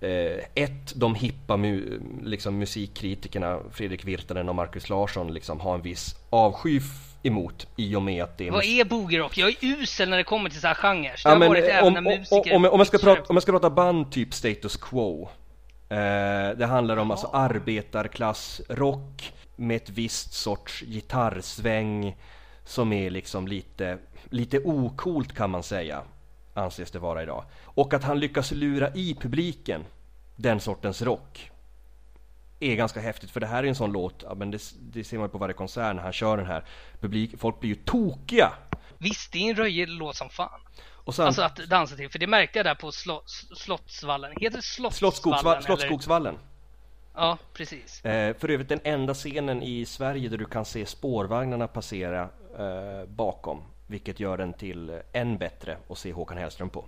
eh, ett, de hippa mu, liksom musikkritikerna Fredrik Virtanen och Markus Larsson liksom har en viss avsky emot i och med att det är... Vad är boogie-rock? Jag är usel när det kommer till så här genrer. Ja, men, även om. Om, om, jag ska prata, om jag ska prata band typ Status Quo. Eh, det handlar om alltså arbetarklassrock med ett visst sorts gitarrsväng som är liksom lite, lite okult kan man säga, anses det vara idag. Och att han lyckas lura i publiken den sortens rock är ganska häftigt för det här är en sån låt, ja, men det, det ser man på varje konsert när han kör den här. Publik, folk blir ju tokiga! Visst, det är en röjig låt som fan. Och sen, alltså att dansa till, för det märkte jag där på slå, Slottsvallen. Heter det Slottsvallen? Slottsskogsvallen. Ja, precis. Eh, för övrigt den enda scenen i Sverige där du kan se spårvagnarna passera eh, bakom. Vilket gör den till än bättre att se Håkan Hellström på.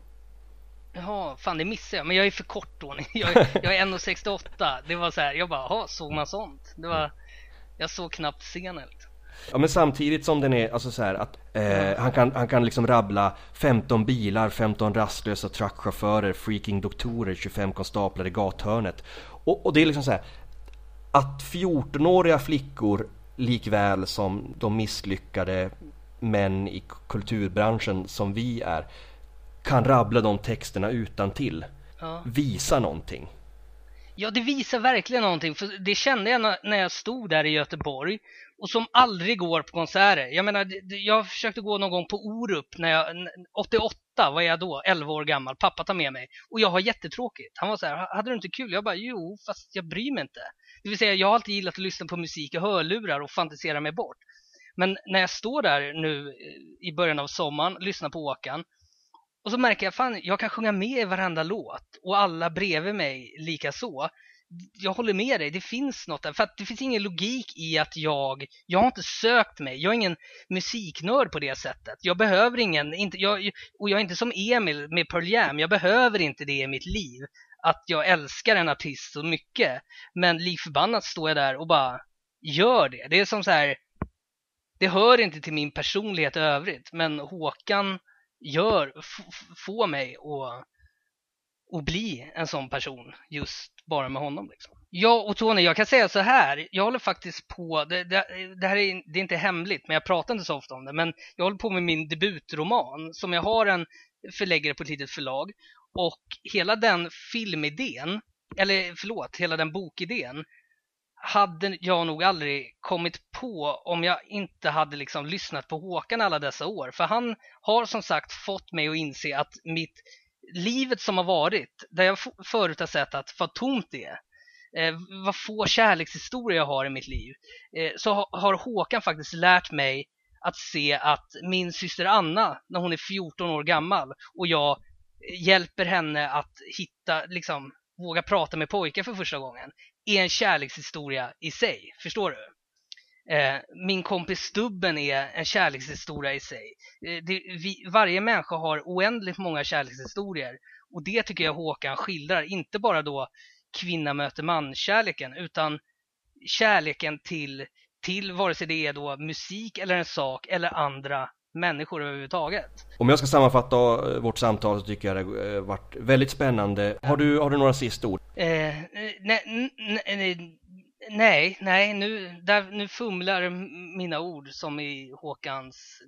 Jaha, fan det missade jag. Men jag är för kort då. <laughs> Jag, är, jag är 1,68. Det var så här, jag bara, jaha, såg man sånt? Det var, jag såg knappt scenen liksom. Ja men samtidigt som den är, alltså så här, att eh, han, kan, han kan liksom rabbla 15 bilar, 15 rastlösa truckchaufförer, freaking doktorer, 25 konstaplar i gathörnet. Och, och det är liksom så här, att 14-åriga flickor likväl som de misslyckade män i kulturbranschen som vi är kan rabbla de texterna utan till. Ja. Visa någonting. Ja, det visar verkligen någonting. För det kände jag när jag stod där i Göteborg och som aldrig går på konserter. Jag menar, jag försökte gå någon gång på Orup när jag, 88 var jag då, 11 år gammal. Pappa tar med mig och jag har jättetråkigt. Han var så här, hade du inte kul? Jag bara, jo, fast jag bryr mig inte. Det vill säga, jag har alltid gillat att lyssna på musik och hörlurar och fantisera mig bort. Men när jag står där nu eh, i början av sommaren, lyssnar på Åkan och så märker jag, fan, jag kan sjunga med i varenda låt och alla bredvid mig lika så. Jag håller med dig, det finns något där. För att det finns ingen logik i att jag, jag har inte sökt mig, jag är ingen musiknörd på det sättet. Jag behöver ingen, inte, jag, och jag är inte som Emil med Pearl Jam, jag behöver inte det i mitt liv. Att jag älskar en artist så mycket. Men lik förbannat står jag där och bara gör det. Det är som så här, det hör inte till min personlighet i övrigt, men Håkan gör, får mig att, att bli en sån person just bara med honom. Liksom. Ja, och Tony, jag kan säga så här. Jag håller faktiskt på, det, det, det här är, det är inte hemligt, men jag pratar inte så ofta om det, men jag håller på med min debutroman som jag har en förläggare på ett litet förlag. Och hela den filmidén, eller förlåt, hela den bokidén hade jag nog aldrig kommit på om jag inte hade liksom lyssnat på Håkan alla dessa år. För han har som sagt fått mig att inse att mitt livet som har varit, där jag förut har sett att vad tomt det är, eh, vad få kärlekshistorier jag har i mitt liv, eh, så ha, har Håkan faktiskt lärt mig att se att min syster Anna, när hon är 14 år gammal och jag hjälper henne att hitta, liksom, våga prata med pojkar för första gången, är en kärlekshistoria i sig. Förstår du? Eh, min kompis Stubben är en kärlekshistoria i sig. Eh, det, vi, varje människa har oändligt många kärlekshistorier och det tycker jag Håkan skildrar, inte bara då kvinna möter man-kärleken utan kärleken till, till vare sig det är då musik eller en sak eller andra människor överhuvudtaget. Om jag ska sammanfatta eh, vårt samtal så tycker jag det har varit väldigt spännande. Har du, har du några sista ord? Eh, nej, nej, nej, nej, nu, där, nu fumlar mina ord som i Håkans,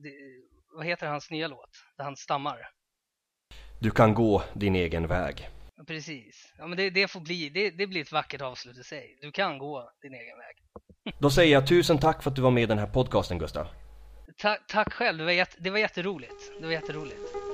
vad heter hans nya låt, där han stammar. Du kan gå din egen väg. Precis. Ja, men det, det får bli, det, det blir ett vackert avslut i sig. Du kan gå din egen väg. Då säger jag tusen tack för att du var med i den här podcasten, Gustav. Ta tack själv, det var, jätte, det var jätteroligt. Det var jätteroligt.